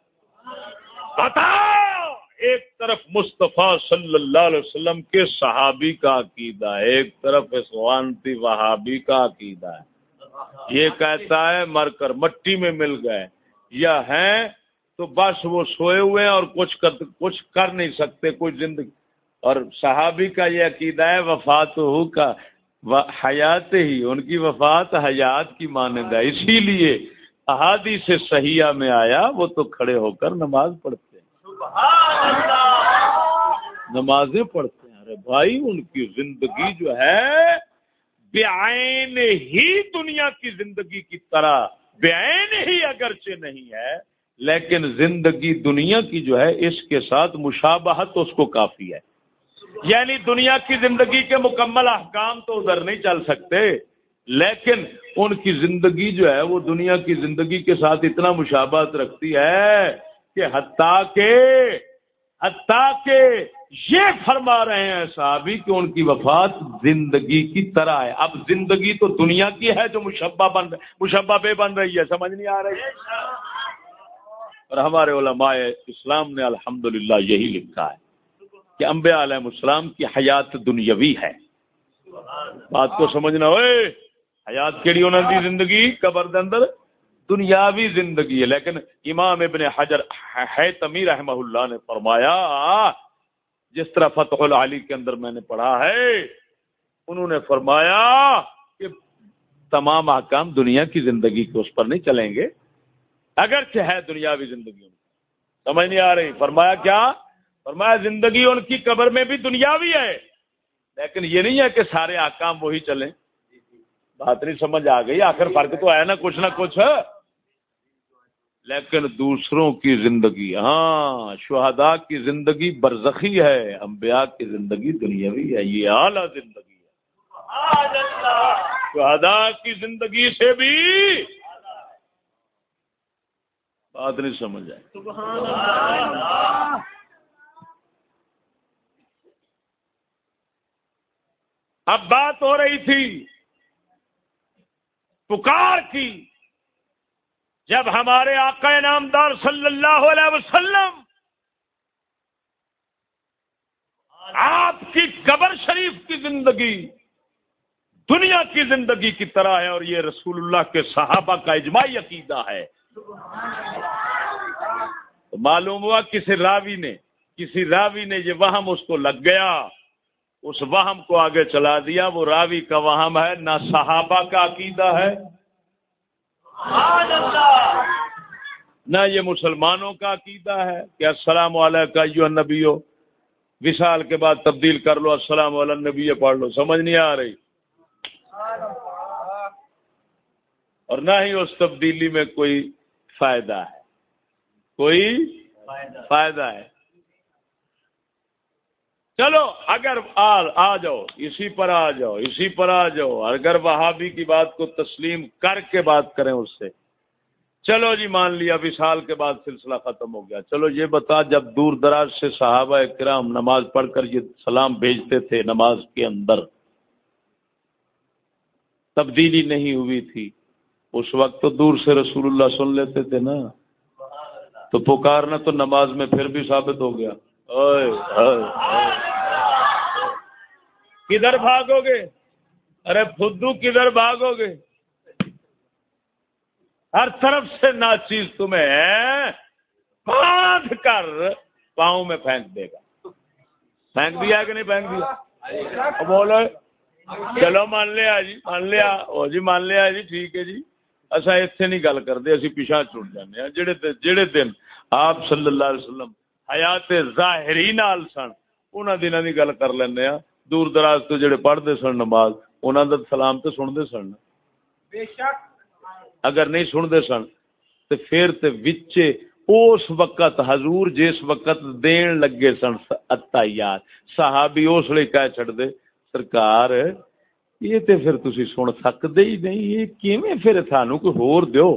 بتا ایک طرف مصطفیٰ صلی اللہ علیہ وسلم کے صحابی کا عقیدہ ہے، ایک طرف اسوانتی وہابی کا عقیدہ ہے۔ یہ کہتا ہے، مر کر مٹی میں مل گئے۔ یا ہیں تو بس وہ سوئے ہوئے ہیں اور کچھ کر کچھ کر نہیں سکتے، کوئی زندگی۔ اور صحابی کا یہ عقیدہ ہے وفات ہو کا حیات ہی، ان کی وفات حیات کی مانند ہے۔ اسی لیے احادی سے صحیحہ میں آیا، وہ تو کھڑے ہو کر نماز پڑھتے نمازیں پڑھتے ہیں۔ ارے بھائی، ان کی زندگی جو ہے، بے ہی دنیا کی زندگی کی طرح، بے ہی اگرچہ نہیں ہے، لیکن زندگی دنیا کی جو ہے اس کے ساتھ مشابہت اس کو کافی ہے۔ یعنی دنیا کی زندگی کے مکمل احکام تو ادھر نہیں چل سکتے، لیکن ان کی زندگی جو ہے، وہ دنیا کی زندگی کے ساتھ اتنا مشابہت رکھتی ہے۔ کہ حتیٰ کے حتیٰ کے یہ فرما رہے ہیں صحابی کہ ان کی وفات زندگی کی طرح ہے۔ اب زندگی تو دنیا کی ہے جو مشبہ بن مشبہ بے بن رہی ہے، سمجھ نہیں آ رہی؟ اور ہمارے علماء اسلام نے الحمدللہ یہی لکھا ہے کہ انبیاء علیہ السلام کی حیات دنیاوی ہے۔ بات کو سمجھنا ہوئے، حیات کیڑی انہوں دی زندگی؟ قبر دے اندر۔ دنیاوی زندگی ہے۔ لیکن امام ابن حجر ہے تمی رحمہ اللہ نے فرمایا، جس طرح فتح العلی کے اندر میں نے پڑھا ہے، انہوں نے فرمایا کہ تمام احکام دنیا کی زندگی کے اس پر نہیں چلیں گے۔ اگرچہ ہے دنیاوی زندگی سمجھ نہیں آ رہی۔ فرمایا کیا؟ فرمایا زندگی ان کی قبر میں بھی دنیاوی ہے۔ لیکن یہ نہیں ہے کہ سارے آکام وہی چلیں۔ بات نہیں سمجھ آ گئی۔ آخر فرق تو ہے نا، کچھ نہ کچھ۔ لیکن دوسروں کی زندگی ہاں شہداء کی زندگی برزخی ہے، انبیاء کی زندگی دنیاوی ہے، یہ اعلیٰ زندگی ہے۔ شہداء کی زندگی سے بھی بات نہیں سمجھ آئی۔ اب بات ہو رہی تھی، پکار کی۔ جب ہمارے آقا نامدار صلی اللہ علیہ وسلم آپ کی قبر شریف کی زندگی، دنیا کی زندگی کی طرح ہے اور یہ رسول اللہ کے صحابہ کا اجماعی عقیدہ ہے۔ معلوم ہوا کسی راوی نے، کسی راوی نے یہ وہم اس کو لگ گیا، اس وہم کو آگے چلا دیا۔ وہ راوی کا وہم ہے، نہ صحابہ کا عقیدہ ہے نہ یہ مسلمانوں کا عقیدہ ہے کہ السلام علیکم نبی ہو وشال کے بعد تبدیل کر لو، السلام علیہ نبی پڑھ لو۔ سمجھ نہیں آ رہی۔ اور نہ ہی اس تبدیلی میں کوئی فائدہ ہے۔ کوئی فائدہ ہے۔ چلو، اگر آ جاؤ، اسی پر آ جاؤ، اسی پر آ جاؤ، اگر وہابی کی بات کو تسلیم کر کے بات کریں اس سے۔ چلو جی مان لیا وشال کے بعد سلسلہ ختم ہو گیا۔ چلو، یہ بتا، جب دور دراز سے صحابہ کرام نماز پڑھ کر یہ سلام بھیجتے تھے نماز کے اندر، تبدیلی نہیں ہوئی تھی۔ اس وقت تو دور سے رسول اللہ سن لیتے تھے نا۔ تو پکارنا تو نماز میں پھر بھی ثابت ہو گیا۔ کدھر بھاگو گے؟ ارے فدو کدھر بھاگو گے؟ ہر طرف سے نا چیز تمہیں باندھ کر پاؤں میں پھینک دے گا۔ پھینک دیا کہ نہیں پھینک دیا؟ بولو۔ چلو، مان لیا جی مان لیا۔ او جی مان لیا جی ٹھیک ہے جی۔ اصا اتنے نہیں گل کرتے اسی پیچھا چھوٹ جانے جڑے جڑے دن آپ صلی اللہ علیہ وسلم حیات ظاہری نال سن۔ انہوں دنوں کی گل کر لینا دور دراز تو جڑے پڑھتے سن نماز انہوں کا سلام تو سنتے سن۔ اگر نہیں سنتے سن تو پھر وچے اس وقت حضور جس وقت دین لگے سن اتائیات صحابی اس لیے کہہ چڑ دے سرکار یہ تے پھر تسی سن سکتے ہی نہیں یہ کیویں پھر سانو کوئی ہور دیو؟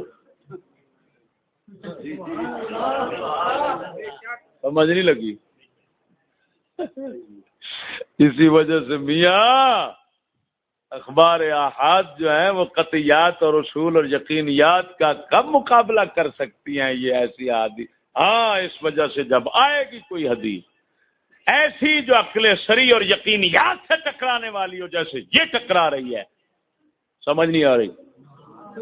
سمجھ نہیں لگی۔ اسی وجہ سے میاں، اخبار احاد جو ہیں وہ قطعیات اور اصول اور یقینیات کا کب مقابلہ کر سکتی ہیں یہ ایسی حادی ہاں اس وجہ سے جب آئے گی کوئی حدیث، ایسی جو عقل سری اور یقینیات سے ٹکرانے والی ہو، جیسے یہ ٹکرا رہی ہے، سمجھ نہیں آ رہی۔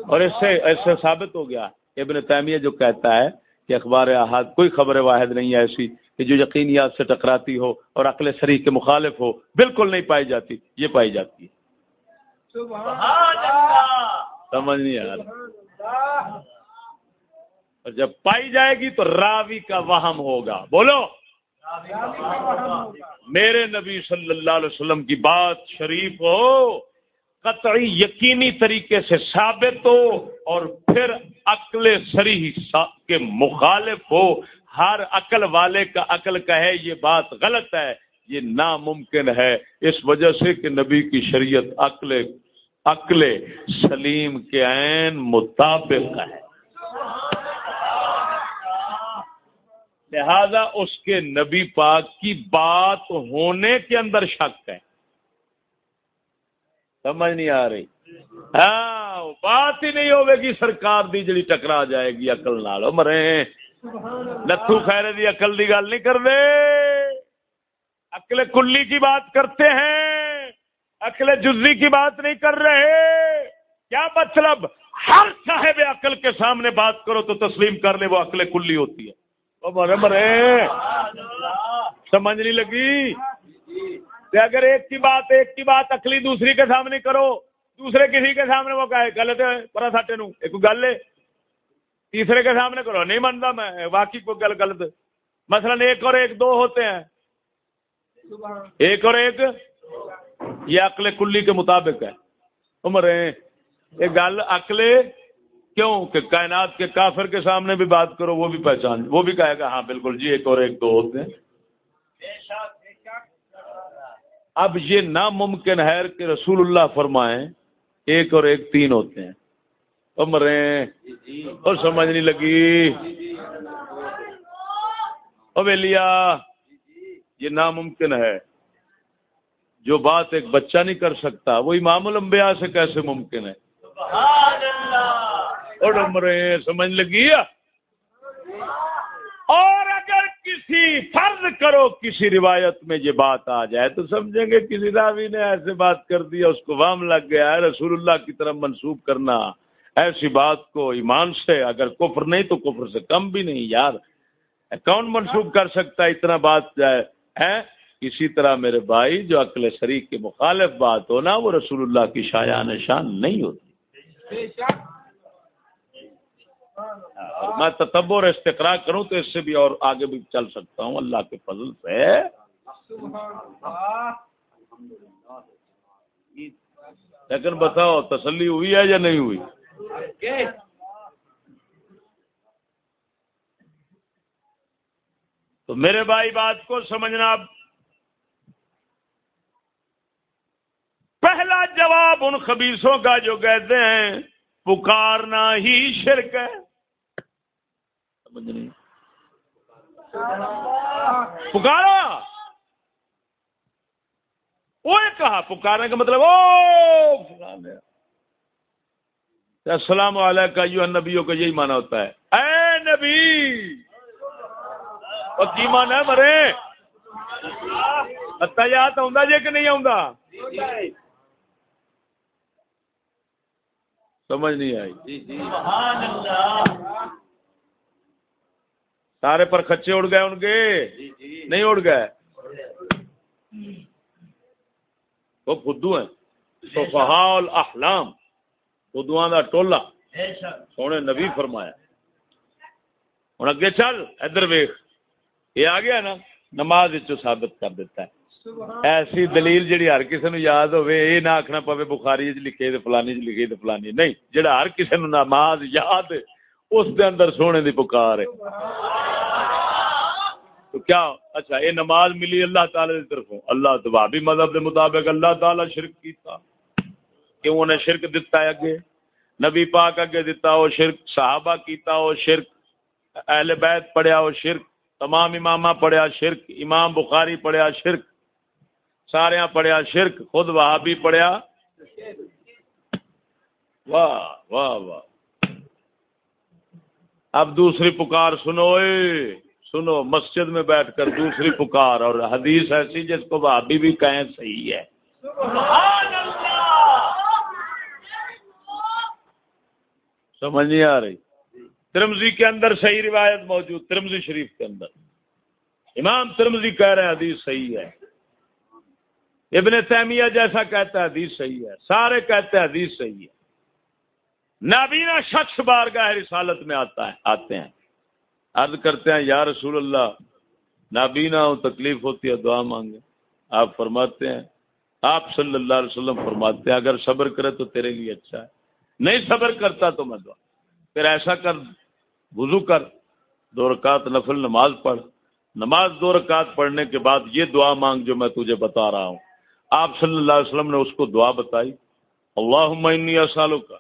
اور اس سے ایسے ثابت ہو گیا، ابن تیمیہ جو کہتا ہے کہ اخبار احاد کوئی خبر واحد نہیں ہے ایسی کہ جو یقینیات سے ٹکراتی ہو اور عقل سری کے مخالف ہو بالکل نہیں پائی جاتی یہ پائی جاتی ہے۔ سمجھ نہیں آ رہا۔ اور جب پائی جائے گی تو راوی کا وہم ہوگا۔ بولو۔ میرے نبی صلی اللہ علیہ وسلم کی بات شریف ہو۔ قطعی یقینی طریقے سے ثابت ہو اور پھر عقل سری کے مخالف ہو۔ ہر عقل والے کا عقل کہے یہ بات غلط ہے، یہ ناممکن ہے۔ اس وجہ سے کہ نبی کی شریعت عقل عقل سلیم کے عین مطابق ہے۔ لہذا اس کے نبی پاک کی بات ہونے کے اندر شک ہے۔ سمجھ نہیں آ رہی۔ ہاں بات ہی نہیں ہوے گی، سرکار دی جڑی ٹکرا جائے گی اکل نال۔ مرے۔ لتھو خیر دی اکل دی گل نہیں کر دے اکل کلی کی بات کرتے ہیں اکل جزی کی بات نہیں کر رہے۔ کیا مطلب؟ ہر صاحب عقل کے سامنے بات کرو تو تسلیم کر لے، وہ عقل کلی ہوتی ہے۔ مرے مرے۔ سمجھ نہیں لگی؟ اگر ایک کی بات ایک کی بات اکلی دوسری کے سامنے کرو، دوسرے کسی کے سامنے وہ کہے غلط ہے پر ساٹے نو ایک گل ہے، تیسرے کے سامنے کرو، نہیں مانتا میں، واقعی کو گل غلط مثلا ایک اور ایک دو ہوتے ہیں۔ ایک اور ایک، یہ عقل کلی کے مطابق ہے۔ عمر یہ گل عقل کیوں؟ کہ کائنات کے کافر کے سامنے بھی بات کرو، وہ بھی پہچان، وہ بھی کہے گا ہاں بالکل جی ایک اور ایک دو ہوتے ہیں۔ اب یہ ناممکن ہے کہ رسول اللہ فرمائیں ایک اور ایک تین ہوتے ہیں۔ مرے اور سمجھ نہیں لگی۔ ویلیا یہ ناممکن ہے۔ جو بات ایک بچہ نہیں کر سکتا وہ امام الانبیاء سے کیسے ممکن ہے؟ اور سمجھ لگی؟ اور کسی فرض کرو، کسی روایت میں یہ بات آ جائے تو سمجھیں گے کسی راوی نے ایسے بات کر دیا اس کو وام لگ گیا ہے رسول اللہ کی طرف منسوخ کرنا، ایسی بات کو ایمان سے اگر کفر نہیں تو کفر سے کم بھی نہیں، یار۔ کون منسوخ کر سکتا ہے اتنا بات جائے؟ ہے اسی طرح میرے بھائی، جو عقل شریک کے مخالف بات ہو نا، وہ رسول اللہ کی شایان شان نہیں ہوتی۔ میں تتبر اور استقرا کروں تو اس سے بھی اور آگے بھی چل سکتا ہوں۔ اللہ کے فضل سے۔ لیکن بتاؤ، تسلی ہوئی ہے یا نہیں ہوئی؟ تو میرے بھائی، بات کو سمجھنا۔ پہلا جواب ان خبیصوں کا جو کہتے ہیں، پکارنا ہی شرک ہے۔ پکارا! وہ کہا پکارنے کا مطلب او السلام علیکم یو نبیوں کا یہی مانا ہوتا ہے۔ اے نبی! کی مانا ہے مرے؟ اتا یاد آ جی کہ نہیں آ سمجھ نہیں آئی۔ جی، جی۔ سارے پر کچے اڑ گئے ان کے؟ جی، نہیں اڑ گئے؟ وہ خدو ہیں۔ تو فہال احلام خدواں کا ٹولا سونے نبی فرمایا۔ ہوں اگے چل ادھر ویخ یہ آ گیا نا نماز ثابت کر دیتا ہے۔ ایسی دلیل جڑی ہر کسی نو یاد ہوئے یہ نہ آخنا پوے بخاری چ لکھے تو فلانی چ لکھے تو فلانی۔ نہیں جڑا ہر کسی نو نماز یاد اس دے اندر سونے دی پکار ہے۔ تو کیا؟ اچھا یہ نماز ملی اللہ تعالی کی طرف اللہ تبابی مذہب دے مطابق اللہ تعالی شرک کیتا۔ کیوں انہیں شرک دتا ہے اگے؟ نبی پاک اگے دتا، وہ شرک صحابہ کیتا، وہ شرک اہل بیت پڑھیا، وہ شرک تمام امامہ پڑھیا، شرک امام بخاری پڑھیا، شرک سارے پڑھیا، شرک خود وہاں بھی پڑھیا۔ واہ واہ واہ۔ اب دوسری پکار سنو سنو مسجد میں بیٹھ کر دوسری پکار اور حدیث ایسی جس کو بھابی بھی کہیں صحیح ہے۔ سمجھ نہیں آ رہی؟ ترمزی کے اندر صحیح روایت موجود ترمزی شریف کے اندر۔ امام ترمزی کہہ رہے ہیں حدیث صحیح ہے۔ ابن تیمیہ جیسا کہتا ہے حدیث صحیح ہے۔ سارے کہتے ہیں حدیث صحیح ہے۔ نابینا شخص بار گاہ رسالت میں آتا ہے آتے ہیں۔ عرض کرتے ہیں، یا رسول اللہ، نابینا ہوں، تکلیف ہوتی ہے، دعا مانگے آپ فرماتے ہیں، آپ صلی اللہ علیہ وسلم فرماتے ہیں، اگر صبر کرے تو تیرے لیے اچھا ہے۔ نہیں صبر کرتا تو میں دعا۔ پھر ایسا کر، وضو کر، دو رکعت نفل نماز پڑھ۔ نماز دو رکعت پڑھنے کے بعد یہ دعا مانگ جو میں تجھے بتا رہا ہوں۔ آپ صلی اللہ علیہ وسلم نے اس کو دعا بتائی۔ اللہم انی اسالو کا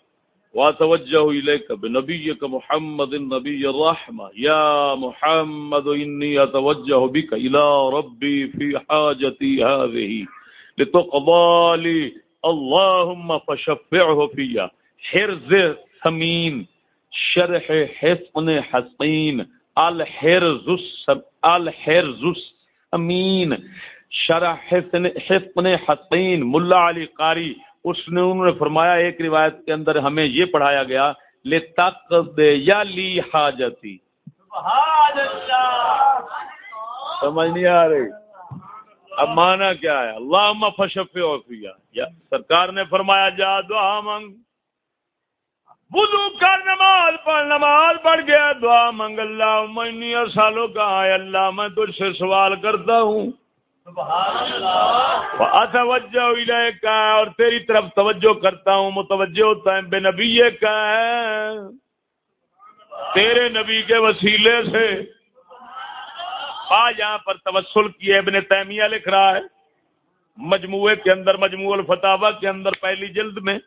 واتوجہ الیک بنبیک محمد النبی الرحمہ، یا محمد انی اتوجہ بک الى ربی فی حاجتی هذه لتقضى لي اللهم فشفعه فيا حرز ثمین شرح حسن حسین الحرز الحرز الثمین شرح حسن حسین ملا علی قاری اس نے انہوں نے فرمایا ایک روایت کے اندر ہمیں یہ پڑھایا گیا لے تک یا لی حاجتی۔ سمجھ نہیں آ رہی۔ اب مانا کیا ہے؟ اللہ فشف یا سرکار نے فرمایا جا دعا منگ۔ وضو کر نماز پڑھ نماز پڑھ گیا دعا منگ۔ اللہ میں سالوں کا اللہ میں تجھ سے سوال کرتا ہوں۔ توجہ کا اور تیری طرف توجہ کرتا ہوں، متوجہ ہوتا ہے بے نبی کا ہے۔ تیرے نبی کے وسیلے سے۔ آج یہاں پر توسل کیا ابن تیمیہ لکھ رہا ہے۔ مجموعے کے اندر، مجموع الفتاوا کے اندر، پہلی جلد میں۔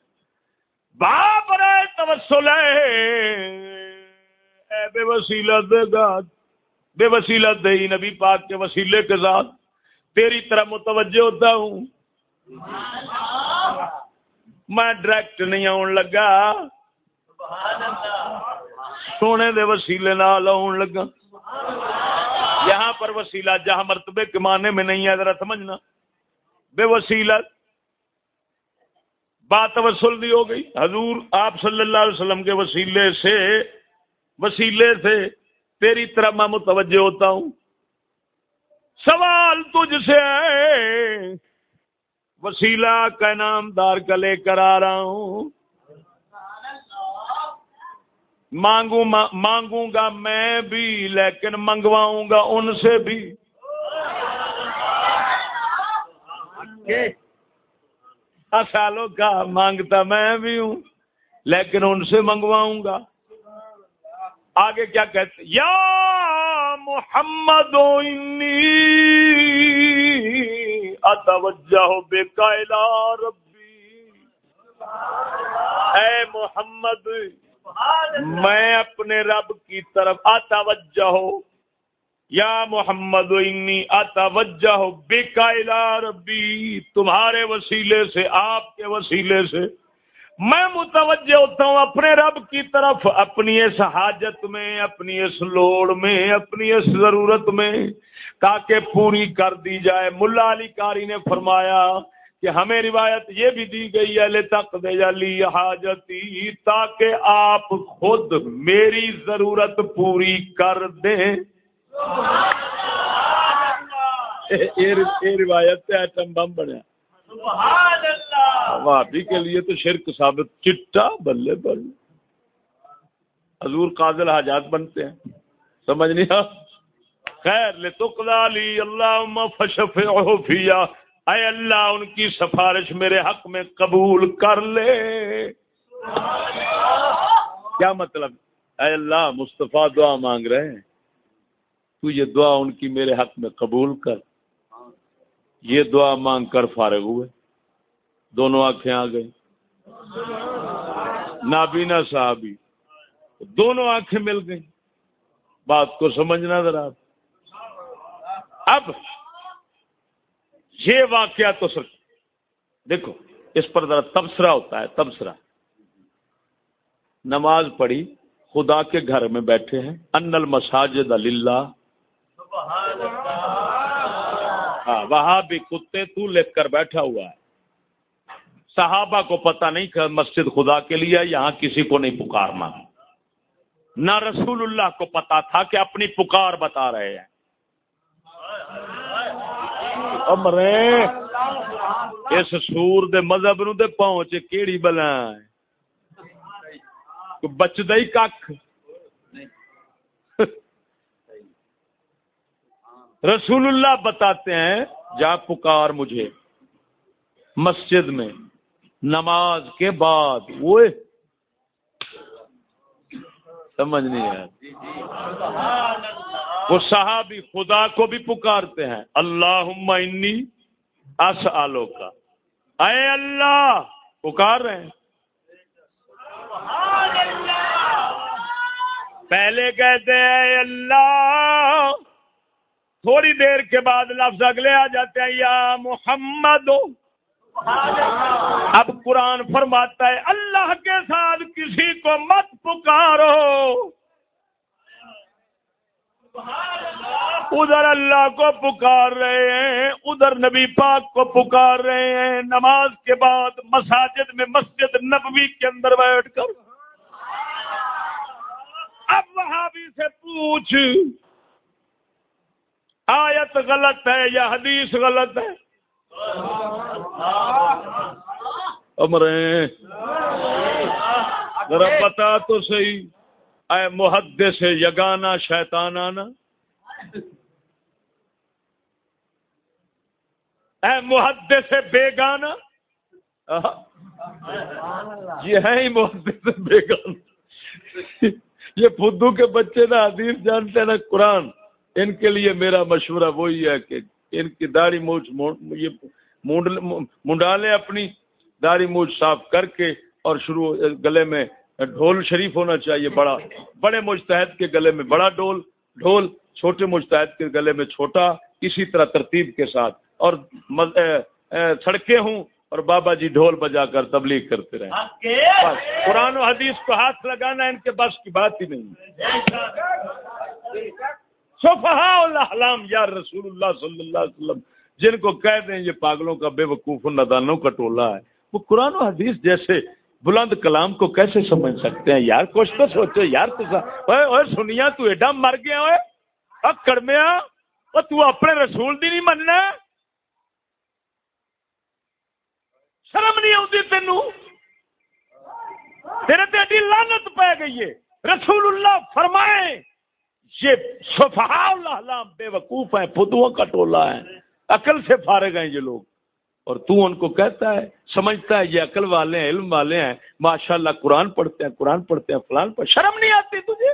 باپ رائے توسل اے، بے وسیلہ دے گا۔ بے وسیلہ دے نبی پاک کے وسیلے کے ساتھ۔ تیری طرح متوجہ ہوتا ہوں۔ میں ڈائریکٹ نہیں آن لگا۔ سونے دے وسیلے نال آن لگا۔ یہاں پر وسیلہ جہاں مرتبے کے معنی میں نہیں ہے، ذرا سمجھنا۔ بے وسیلہ۔ بات وصول دی ہو گئی۔ حضور آپ صلی اللہ علیہ وسلم کے وسیلے سے وسیلے سے تیری طرف میں متوجہ ہوتا ہوں۔ سوال تجھ سے وسیلہ کا نام دار کا لے کر آ رہا ہوں۔ مانگوں مانگوں گا میں بھی، لیکن منگواؤں گا ان سے بھی۔ سالوں کا مانگتا میں بھی ہوں، لیکن ان سے منگواؤں گا۔ آگے کیا کہتے یا محمد اتوجہ بے قائلہ ربی۔ اے محمد، میں اپنے رب کی طرف آتا وجہ ہو یا محمد انی آتا وجہ ہو بے ربی۔ تمہارے وسیلے سے، آپ کے وسیلے سے۔ میں متوجہ ہوتا ہوں اپنے رب کی طرف اپنی اس حاجت میں اپنی اس لوڑ میں اپنی اس ضرورت میں تاکہ پوری کر دی جائے۔ ملا علی کاری نے فرمایا کہ ہمیں روایت یہ بھی دی گئی ہے لے تک حاجتی تاکہ آپ خود میری ضرورت پوری کر دیں۔ روایت سے ایٹم بم بنیا۔ بھابھی کے لیے تو شرک ثابت، چٹا، بلے بلے حضور قاضل حاجات بنتے ہیں۔ سمجھ نہیں خیر لے تو لی اللہ فیا اے اللہ، ان کی سفارش میرے حق میں قبول کر لے۔ کیا مطلب؟ اے اللہ، مصطفیٰ دعا مانگ رہے ہیں۔ تو یہ دعا ان کی میرے حق میں قبول کر۔ یہ دعا مانگ کر فارغ ہوئے۔ دونوں آنکھیں آ گئی نابینا صاحبی دونوں آنکھیں مل گئی بات کو سمجھنا ذرا۔ اب یہ واقعہ تو سر دیکھو، اس پر ذرا تبصرہ ہوتا ہے، تبصرہ۔ نماز پڑھی، خدا کے گھر میں بیٹھے ہیں۔ ان المساجد اللہ ہاں وہاں بھی کتے تو لکھ کر بیٹھا ہوا ہے۔ صحابہ کو پتہ نہیں کہ مسجد خدا کے لیے یہاں کسی کو نہیں پکارنا۔ نہ رسول اللہ کو پتا تھا کہ اپنی پکار بتا رہے ہیں۔ امرے اس سور دے مذہب نو دے پہنچ کیڑی بلا بچد ہی کھ رسول اللہ بتاتے ہیں، جا پکار مجھے۔ مسجد میں نماز کے بعد۔ وہ سمجھ نہیں ہے وہ صحابی خدا کو بھی پکارتے ہیں۔ اللہ انی اس آلو کا اے اللہ، پکار رہے ہیں۔ پہلے کہتے ہیں اللہ تھوڑی دیر کے بعد لفظ اگلے آ جاتے ہیں، یا محمد. اب قرآن فرماتا ہے، اللہ کے ساتھ کسی کو مت پکارو. ادھر اللہ کو پکار رہے ہیں، ادھر نبی پاک کو پکار رہے ہیں. نماز کے بعد مساجد میں مسجد نبوی کے اندر بیٹھ کر، اب وہاں بھی سے پوچھ آیت غلط ہے یا حدیث غلط ہے؟ امرے ذرا بتا تو صحیح۔ اے محدث یگانا شیطانانا اے محدث بیگانا یہ ہے ہی محدث بیگانا یہ فدو کے بچے نا حدیث جانتے ہیں نا قرآن۔ ان کے لیے میرا مشورہ وہی ہے کہ ان کی داڑھی موچ منڈالے اپنی داڑھی موچ صاف کر کے اور شروع گلے میں ڈھول شریف ہونا چاہیے بڑا بڑے مستحد کے گلے میں بڑا ڈھول ڈھول چھوٹے مستحد کے گلے میں چھوٹا اسی طرح ترتیب کے ساتھ۔ اور سڑکیں ہوں اور بابا جی ڈھول بجا کر تبلیغ کرتے رہے قرآن و حدیث کو ہاتھ لگانا ان کے بس کی بات ہی نہیں۔ اللہ یا رسول اللہ صلی اللہ علیہ وسلم، جن کو کہہ دیں یہ پاگلوں کا بے وقوف ندانوں کا ٹولہ ہے۔ وہ قرآن و حدیث جیسے بلند کلام کو کیسے سمجھ سکتے ہیں؟ یار کچھ تو سوچو، یار تو سنیا، تو ایڈا مر گیا ہوئے کڑمیا تو اپنے رسول دی نہیں مننا۔ شرم نہیں آتی تینوں؟ تیرے تے ایڈی لانت پی گئی ہے۔ رسول اللہ فرمائے یہ صفحہ اللہ بے وقوف ہے فدوؤں کا ٹولہ ہے عقل سے فارغ ہیں یہ لوگ۔ اور تو ان کو کہتا ہے، سمجھتا ہے، یہ عقل والے ہیں، علم والے ہیں۔ ماشاء اللہ قرآن پڑھتے ہیں، قرآن پڑھتے ہیں، فلان پر شرم نہیں آتی تجھے؟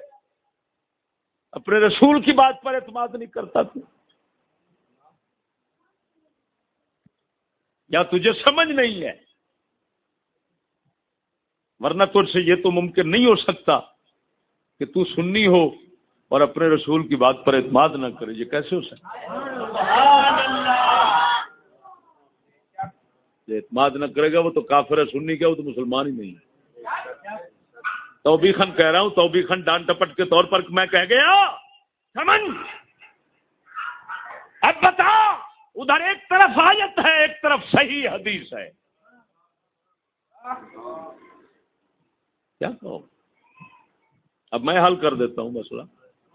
اپنے رسول کی بات پر اعتماد نہیں کرتا تو۔ یا تجھے سمجھ نہیں ہے؟ ورنہ تجھ سے یہ تو ممکن نہیں ہو سکتا کہ تو سننی ہو۔ اور اپنے رسول کی بات پر اعتماد نہ کرے، یہ کیسے ہو سکتا اعتماد نہ کرے گا، وہ تو کافر ہے سننی کیا، وہ تو مسلمان ہی نہیں ہے۔ توبی خان کہہ رہا ہوں، توبی خان ڈان ٹپٹ کے طور پر میں کہہ گیا، سمجھ۔ اب بتا، ادھر ایک طرف آیت ہے، ایک طرف صحیح حدیث ہے۔ کیا کہو؟ اب میں حل کر دیتا ہوں مسئلہ۔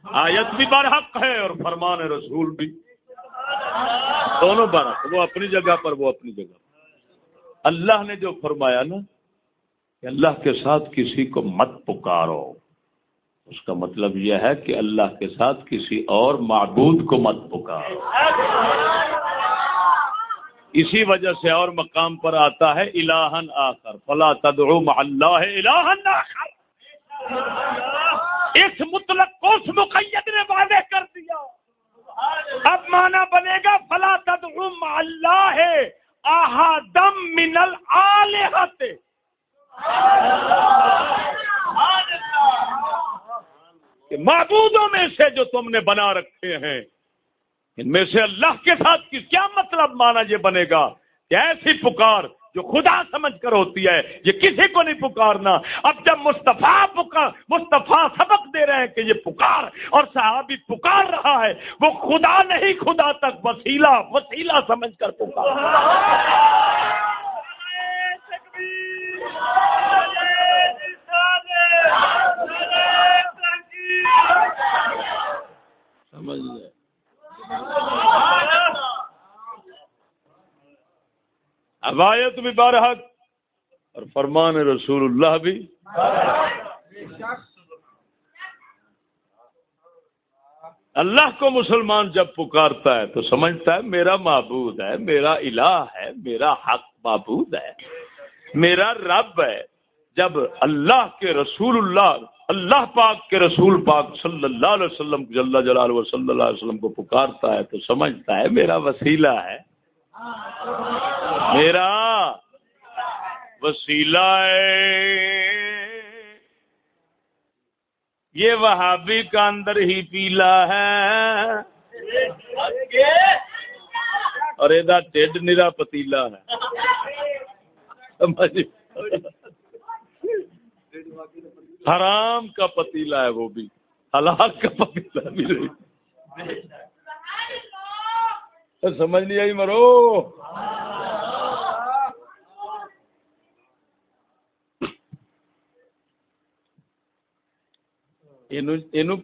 آیت بھی برحق ہے اور فرمان رسول بھی۔ دونوں برحق، وہ اپنی جگہ پر، وہ اپنی جگہ پر۔ اللہ نے جو فرمایا نا کہ اللہ کے ساتھ کسی کو مت پکارو، اس کا مطلب یہ ہے کہ اللہ کے ساتھ کسی اور معبود کو مت پکارو۔ اسی وجہ سے اور مقام پر آتا ہے الہن آخر۔ فلا تدعو مع اللہ الہن آخر۔ اس مطلق کو اس مقید نے واضح کر دیا۔ اب مانا بنے گا، فلا تدعو مع اللہ احدم من الالہت کہ معبودوں میں سے جو تم نے بنا رکھے ہیں، ان میں سے اللہ کے ساتھ کی کیا مطلب مانا یہ بنے گا؟ کہ ایسی پکار جو خدا سمجھ کر ہوتی ہے، یہ کسی کو نہیں پکارنا۔ اب جب مصطفیٰ پکار مصطفیٰ سبق دے رہے ہیں کہ یہ پکار اور صحابی پکار رہا ہے، وہ خدا نہیں، خدا تک وسیلہ وسیلہ سمجھ کر پکار۔ سمجھ روایت بھی بارحق اور فرمان رسول اللہ بھی۔ اللہ کو مسلمان جب پکارتا ہے تو سمجھتا ہے میرا معبود ہے، میرا الہ ہے، میرا حق معبود ہے، میرا رب ہے۔ جب اللہ کے رسول اللہ اللہ پاک کے رسول پاک صلی اللہ علیہ وسلم جل جلال و صلی اللہ علیہ وسلم کو پکارتا ہے تو سمجھتا ہے میرا وسیلہ ہے۔ میرا وسیلہ ہے۔ یہ وہابی کا اندر ہی پیلا ہے۔ اور یہ ٹھڈ نیرا پتیلا ہے۔ حرام کا پتیلا ہے وہ بھی۔ حلال کا پتیلا بھی۔ سمجھ نہیں آئی مرو۔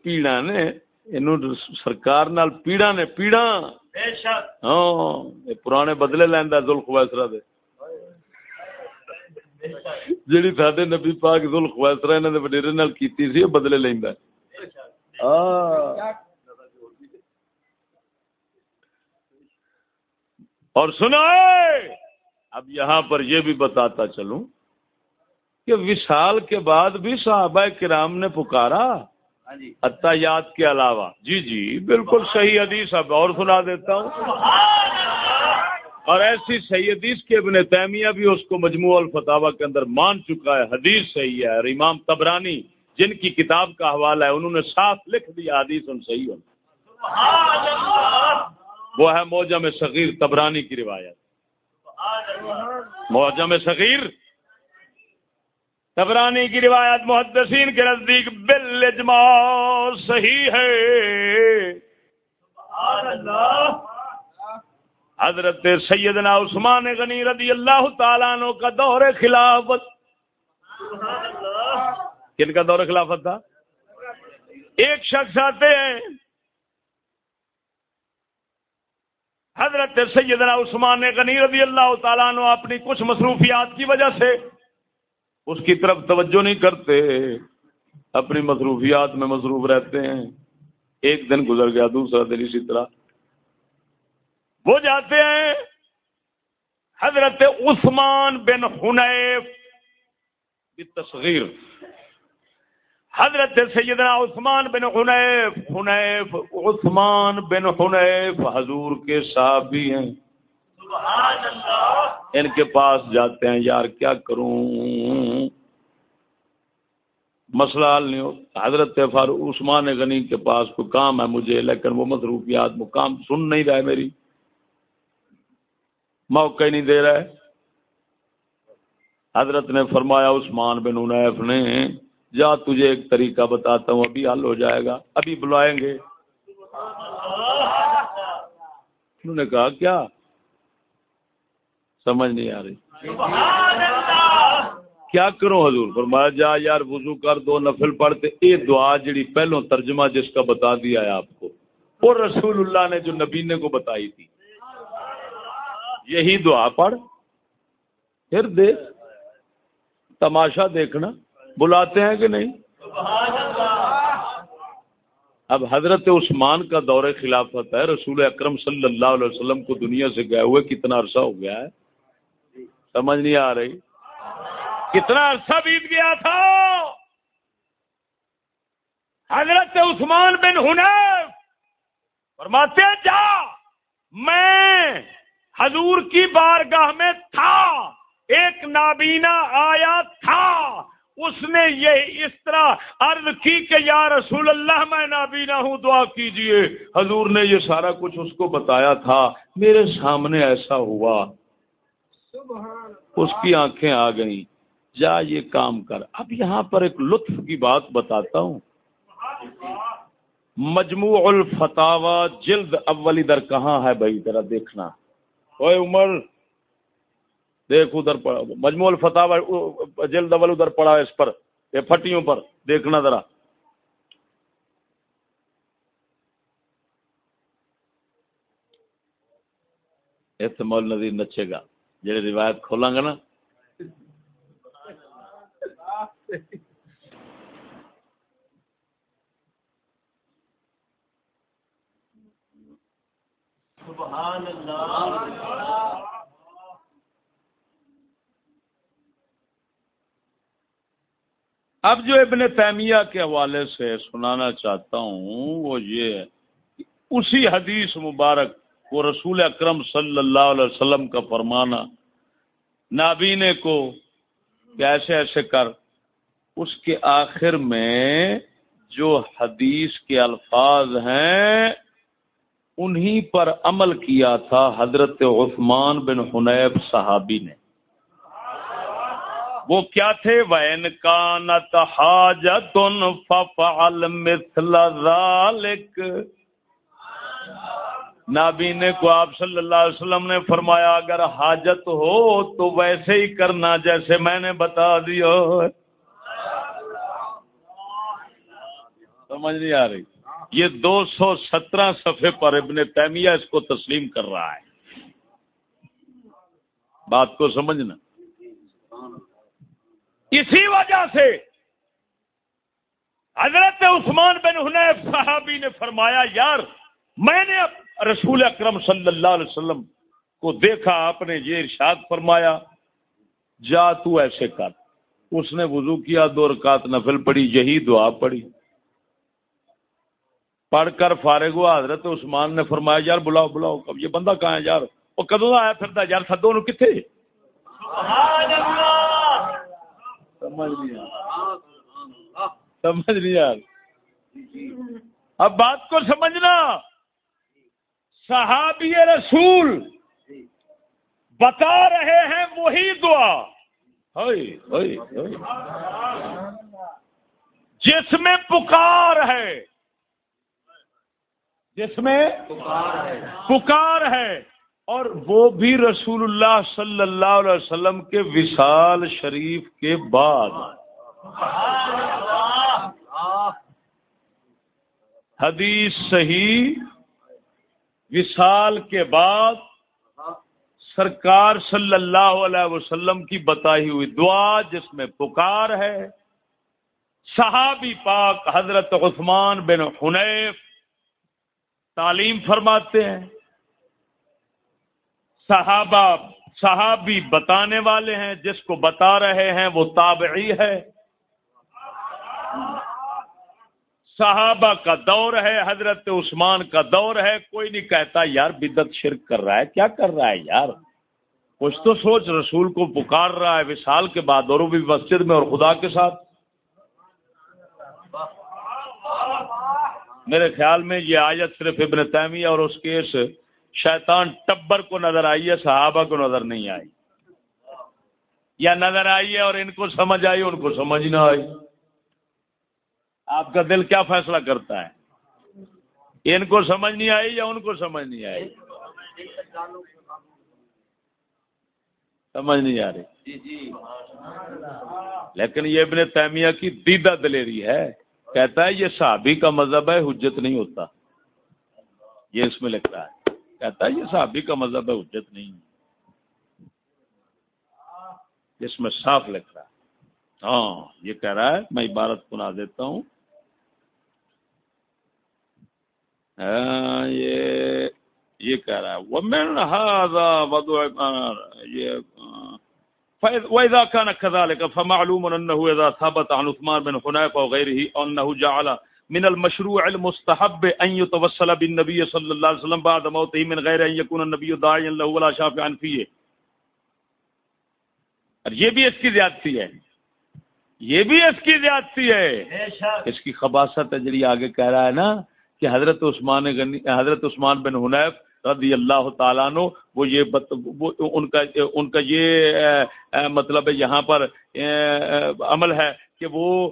پیڑا نے سرکار نال پیڑا نے پیڑا۔ ہاں پرانے بدلے لینا زلخ ویسرا دے۔ جیڑی ساڈے نبی پاک ذل خویسرا انہاں دے وڈیرے نال کیتی سی بدلے لیندا۔ اور سنا اب یہاں پر یہ بھی بتاتا چلوں کہ وشال کے بعد بھی صحابہ کرام نے پکارا اتیات کے علاوہ۔ جی جی بالکل صحیح حدیث اب اور سنا دیتا ہوں۔ اور ایسی صحیح حدیث کے ابن تیمیہ بھی اس کو مجموع الفتاوہ کے اندر مان چکا ہے۔ حدیث صحیح ہے اور امام تبرانی جن کی کتاب کا حوالہ ہے انہوں نے صاف لکھ دیا حدیث ان صحیح ہو وہ ہے موجم صغیر تبرانی کی روایت۔ موجم صغیر تبرانی کی روایت محدثین کے نزدیک بل اجماع صحیح ہے۔ حضرت سیدنا عثمان غنی رضی اللہ تعالیٰ عنہ کا دور خلافت۔ کن کا دور خلافت تھا؟ ایک شخص آتے ہیں۔ حضرت سیدنا عثمان غنی رضی اللہ تعالیٰ عنہ اپنی کچھ مصروفیات کی وجہ سے اس کی طرف توجہ نہیں کرتے، اپنی مصروفیات میں مصروف رہتے ہیں۔ ایک دن گزر گیا، دوسرا دن اسی طرح۔ وہ جاتے ہیں حضرت عثمان بن حنیف تصغیر۔ حضرت سیدنا عثمان بن حنیف حنیف، عثمان بن حنیف حضور کے صحابی ہیں۔ ان کے پاس جاتے ہیں، یار کیا کروں؟ مسئلہ حل نہیں ہو۔ حضرت فاروق عثمان غنی کے پاس کوئی کام ہے مجھے، لیکن وہ مصروفیات وہ کام سن نہیں رہا ہے میری۔ موقع ہی نہیں دے رہا ہے۔ حضرت نے فرمایا، عثمان بن عنیف نے جا تجھے ایک طریقہ بتاتا ہوں، ابھی حل ہو جائے گا، ابھی بلائیں گے۔ انہوں نے کہا، کیا؟ سمجھ نہیں آ رہی۔ کیا کروں حضور؟ فرمایا، جا یار، وضو کر دو، نفل پڑھتے یہ دعا جڑی پہلو ترجمہ جس کا بتا دیا ہے آپ کو۔ اور رسول اللہ نے جو نبینے کو بتائی تھی۔ یہی دعا پڑھ۔ پھر دیکھ، تماشا دیکھنا۔ بلاتے ہیں کہ نہیں؟ اب حضرت عثمان کا دور خلافت ہے، رسول اکرم صلی اللہ علیہ وسلم کو دنیا سے گئے ہوئے کتنا عرصہ ہو گیا ہے؟ سمجھ نہیں آ رہی۔ کتنا عرصہ بیت گیا تھا؟ حضرت عثمان بن حنیف فرماتے جا، میں حضور کی بارگاہ میں تھا، ایک نابینا آیا تھا۔ اس نے یہ اس طرح عرض کی کہ یا رسول اللہ میں نابینا ہوں دعا کیجیے۔ حضور نے یہ سارا کچھ اس کو بتایا تھا۔ میرے سامنے ایسا ہوا۔ اس کی آنکھیں آ گئیں۔ جا یہ کام کر۔ اب یہاں پر ایک لطف کی بات بتاتا ہوں۔ مجموع الفتاوا جلد اولی در کہاں ہے بھائی؟ ذرا دیکھنا۔ اوے عمر دیکھ ادھر مجموع الفتاوا جلد اول ادھر پڑا اس پر، یہ پھٹیوں پر، دیکھنا ذرا۔ مول ندی نچے گا جی روایت کھولاں گا نا۔ سبحان اللہ۔ اب جو ابن تیمیہ کے حوالے سے سنانا چاہتا ہوں، وہ یہ اسی حدیث مبارک وہ رسول اکرم صلی اللہ علیہ وسلم کا فرمانا نابینے کو ایسے ایسے کر، اس کے آخر میں جو حدیث کے الفاظ ہیں، انہی پر عمل کیا تھا حضرت عثمان بن حنیب صحابی نے۔ وہ کیا تھے؟ وین کانت حاجت ففعل مثل ذالک نابینے کو آپ صلی اللہ علیہ وسلم نے فرمایا، اگر حاجت ہو تو ویسے ہی کرنا جیسے میں نے بتا دیا۔ سمجھ نہیں آ رہی۔ یہ دو سو سترہ صفحے پر ابن تیمیہ اس کو تسلیم کر رہا ہے۔ بات کو سمجھنا۔ اسی وجہ سے حضرت عثمان بن حنیف صحابی نے فرمایا، یار، میں نے رسول اکرم صلی اللہ علیہ وسلم کو دیکھا، آپ نے یہ ارشاد فرمایا، جا تو ایسے کر۔ اس نے وضو کیا، دو رکعت نفل پڑی یہی دعا پڑی پڑھ کر فارغ ہوا، حضرت عثمان نے فرمایا، یار، بلاؤ بلاؤ، اب یہ بندہ کہاں ہے، یار؟ وہ کدو آیا پھرتا یار، سدو نو کتنے سمجھ نہیں یار اب بات کو سمجھنا۔ صحابی رسول بتا رہے ہیں وہی دعا۔ جس میں پکار ہے۔ جس میں پکار ہے۔ اور وہ بھی رسول اللہ صلی اللہ علیہ وسلم کے وصال شریف کے بعد۔ حدیث صحیح، وصال کے بعد سرکار صلی اللہ علیہ وسلم کی بتائی ہوئی دعا جس میں پکار ہے، صحابی پاک حضرت عثمان بن حنیف تعلیم فرماتے ہیں۔ صحابہ صحابی بتانے والے ہیں، جس کو بتا رہے ہیں وہ تابعی ہے۔ صحابہ کا دور ہے، حضرت عثمان کا دور ہے۔ کوئی نہیں کہتا، یار بدت شرک کر رہا ہے۔ کیا کر رہا ہے یار؟ کچھ تو سوچ، رسول کو پکار رہا ہے وشال کے بعد، اور وہ بھی مسجد میں اور خدا کے ساتھ۔ میرے خیال میں یہ آیت صرف ابن تیمیہ اور اس کے اس شیطان ٹبر کو نظر آئی ہے صحابہ کو نظر نہیں آئی۔ یا نظر آئی ہے اور ان کو سمجھ آئی ان کو سمجھ نہ آئی۔ آپ کا دل کیا فیصلہ کرتا ہے؟ ان کو سمجھ نہیں آئی یا ان کو سمجھ نہیں آئی؟ سمجھ نہیں آ رہی۔ جی، جی۔ لیکن یہ ابن تیمیہ کی دیدہ دلیری ہے۔ کہتا ہے یہ صحابی کا مذہب ہے حجت نہیں ہوتا۔ یہ اس میں لکھتا ہے۔ کہتا ہے، یہ صحابی کا مذہب ہے، حجت نہیں اس میں صاف لکھ رہا ہے۔ ہاں یہ کہہ رہا ہے، میں عبارت سنا دیتا ہوں۔ ہاں، یہ یہ کہہ رہا ہے، ومن هذا وضع یہ وإذا كان كذلك فمعلوم أنه إذا ثبت عن عثمان بن حنيفة وغيره أنه جعل من المشروع المستحب أن يتوسل بالنبي صلى الله عليه وسلم بعد موته من غير أن يكون النبي داعيا له ولا شافعا فيه. اور یہ بھی اس کی زیادتی ہے. یہ بھی اس کی زیادتی ہے. اس کی خباست ہے جڑی آگے کہہ رہا ہے نا کہ حضرت عثمان غنی حضرت عثمان بن حنیف رضی اللہ تعالیٰ نو وہ یہ بت وہ ان کا ان کا یہ مطلب یہاں پر عمل ہے کہ وہ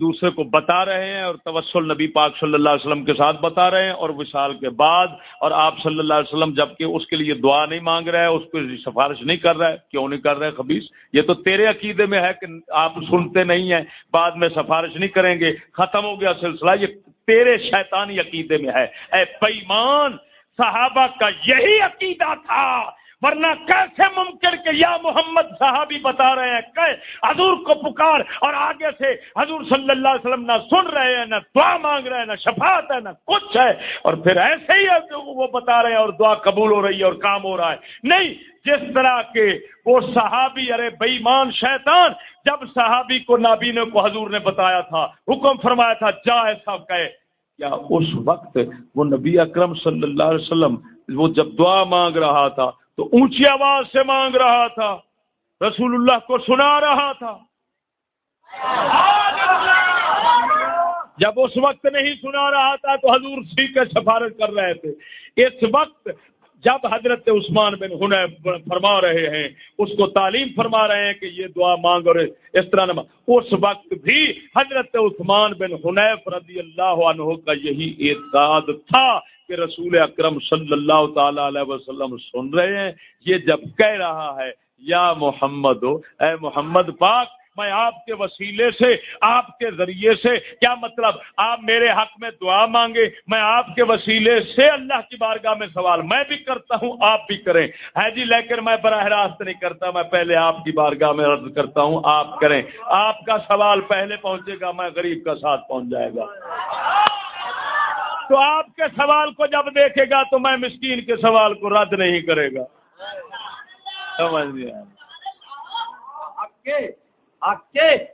دوسرے کو بتا رہے ہیں اور توسل نبی پاک صلی اللہ علیہ وسلم کے ساتھ بتا رہے ہیں اور وشال کے بعد اور آپ صلی اللہ علیہ وسلم جبکہ اس کے لیے دعا نہیں مانگ رہے اس کو سفارش نہیں کر رہا ہے کیوں نہیں کر رہے خبیص؟ یہ تو تیرے عقیدے میں ہے کہ آپ سنتے نہیں ہیں، بعد میں سفارش نہیں کریں گے، ختم ہو گیا سلسلہ۔ یہ تیرے شیطانی عقیدے میں ہے۔ اے پیمان، صحابہ کا یہی عقیدہ تھا۔ ورنہ کیسے ممکن کہ یا محمد صحابی بتا رہے ہیں کہ حضور کو پکار اور آگے سے حضور صلی اللہ علیہ وسلم نہ سن رہے ہیں، نہ دعا مانگ رہے ہیں، نہ شفاعت ہے، نہ کچھ ہے۔ اور پھر ایسے ہی ہے وہ بتا رہے ہیں اور دعا قبول ہو رہی ہے اور کام ہو رہا ہے۔ نہیں، جس طرح کے وہ صحابی، ارے بےمان شیطان، جب صحابی کو نابینے کو حضور نے بتایا تھا، حکم فرمایا تھا، جا ایسا کہ کیا اس وقت وہ نبی اکرم صلی اللہ علیہ وسلم، وہ جب دعا مانگ رہا تھا تو اونچی آواز سے مانگ رہا تھا، رسول اللہ کو سنا رہا تھا۔ جب اس وقت نہیں سنا رہا تھا تو حضور سی کے سفارش کر رہے تھے۔ اس وقت جب حضرت عثمان بن ہن فرما رہے ہیں، اس کو تعلیم فرما رہے ہیں کہ یہ دعا مانگ اور اس طرح نہ اس وقت بھی حضرت عثمان بن حنیف رضی اللہ عنہ کا یہی اعتقاد تھا۔ کہ رسول اکرم صلی اللہ تعالی علیہ وسلم سن رہے ہیں، یہ جب کہہ رہا ہے، یا محمد ہو اے محمد پاک، میں آپ کے وسیلے سے، آپ کے ذریعے سے، کیا مطلب؟ آپ میرے حق میں دعا مانگے، میں آپ کے وسیلے سے اللہ کی بارگاہ میں سوال میں بھی کرتا ہوں، آپ بھی کریں۔ ہے جی لیکن میں براہ راست نہیں کرتا، میں پہلے آپ کی بارگاہ میں عرض کرتا ہوں، آپ کریں۔ آپ کا سوال پہلے پہنچے گا، میں غریب کا ساتھ پہنچ جائے گا۔ تو آپ کے سوال کو جب دیکھے گا تو میں مسکین کے سوال کو رد نہیں کرے گا۔ سمجھ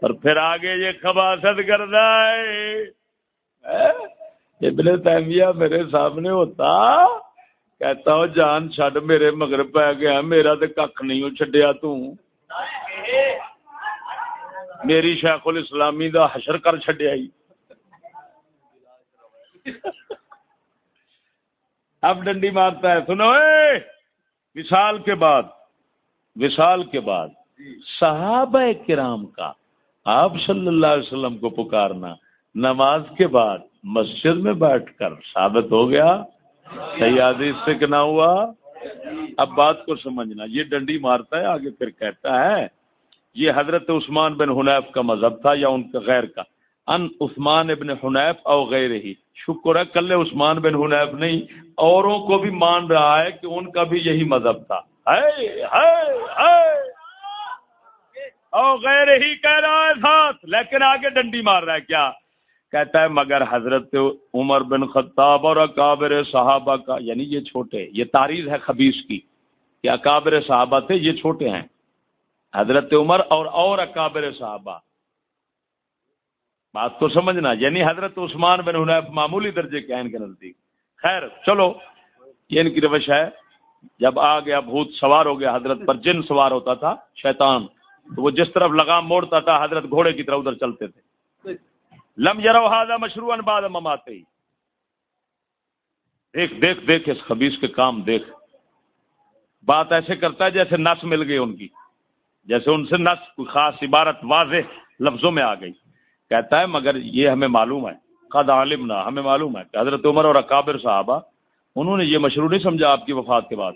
اور پھر آگے یہ خباست کرتا ہے۔ ابن تیمیہ میرے سامنے ہوتا۔ کہتا ہوں جان چھڈ میرے مگر پی گیا۔ میرا تو کھ نہیں چڈیا میری شیخ الاسلامی دا حشر کر چڈیا اب ڈنڈی مارتا ہے سنو وشال کے بعد وشال کے بعد صحابہ کرام کا آپ صلی اللہ علیہ وسلم کو پکارنا نماز کے بعد مسجد میں بیٹھ کر ثابت ہو گیا سیادی سے نہ ہوا۔ اب بات کو سمجھنا یہ ڈنڈی مارتا ہے آگے پھر کہتا ہے یہ حضرت عثمان بن حنیف کا مذہب تھا یا ان کا غیر کا؟ ان عثمان ابن حنیف او غیر ہی شکر ہے کل عثمان بن حنیف نہیں، اوروں کو بھی مان رہا ہے کہ ان کا بھی یہی مذہب تھا۔ او غیر ہی کہہ رہا ہے ساتھ، لیکن آگے ڈنڈی مار رہا ہے، کیا؟ کہتا ہے، مگر حضرت عمر بن خطاب اور اکابر صحابہ کا یعنی یہ چھوٹے، یہ تاریخ ہے خبیص کی، کہ اکابر صحابہ تھے، یہ چھوٹے ہیں۔ حضرت عمر اور اور اکابر صحابہ۔ بات تو سمجھنا یعنی حضرت عثمان بن حنیف معمولی درجے کے ان کے نزدیک۔ خیر، چلو، یہ ان کی روش ہے۔ جب آ گیا، بھوت سوار ہو گیا، حضرت پر جن سوار ہوتا تھا، شیطان، تو وہ جس طرف لگام موڑتا تھا، حضرت گھوڑے کی طرف ادھر چلتے تھے۔ لم یرو مشروع بعد مماتے ہی دیکھ دیکھ دیکھ، اس خبیص کے کام دیکھ۔ بات ایسے کرتا ہے جیسے نس مل گئی ان کی۔ جیسے ان سے نس، کوئی خاص عبارت واضح لفظوں میں آ گئی۔ کہتا ہے، مگر یہ ہمیں معلوم ہے۔ قد عالم نہ ہمیں معلوم ہے کہ حضرت عمر اور اکابر صحابہ، انہوں نے یہ مشروع نہیں سمجھا آپ کی وفات کے بعد۔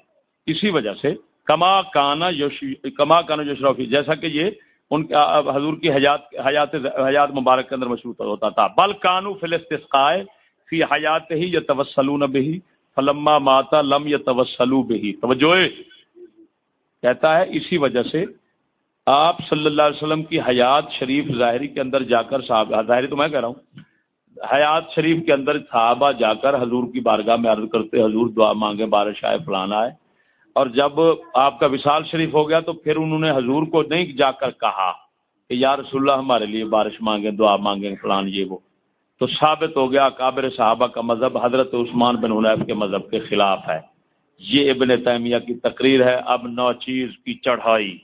اسی وجہ سے کما کانا یوش، کما کانا یشرفی جیسا کہ یہ ان کا، حضور کی حیات حیات حیات مبارک کے اندر مشروط ہوتا تھا۔ بل کانو فلسطائے فی حیات ہی یا توسلون بہی، فلما ماتا لم یا توسلو بہی۔ توجہ! کہتا ہے، اسی وجہ سے آپ صلی اللہ علیہ وسلم کی حیات شریف ظاہری کے اندر جا کر صحابہ ظاہری تو میں کہہ رہا ہوں، حیات شریف کے اندر صحابہ جا کر حضور کی بارگاہ میں عرض کرتے حضور دعا مانگے، بارش آئے فلانا آئے۔ اور جب آپ کا وصال شریف ہو گیا تو پھر انہوں نے حضور کو نہیں جا کر کہا کہ یا رسول اللہ ہمارے لیے بارش مانگیں، دعا مانگیں، فلان یہ وہ۔ تو ثابت ہو گیا کابر صحابہ کا مذہب حضرت عثمان بن حنیف کے مذہب کے خلاف ہے۔ یہ ابن تیمیہ کی تقریر ہے، اب نو چیز کی چڑھائی۔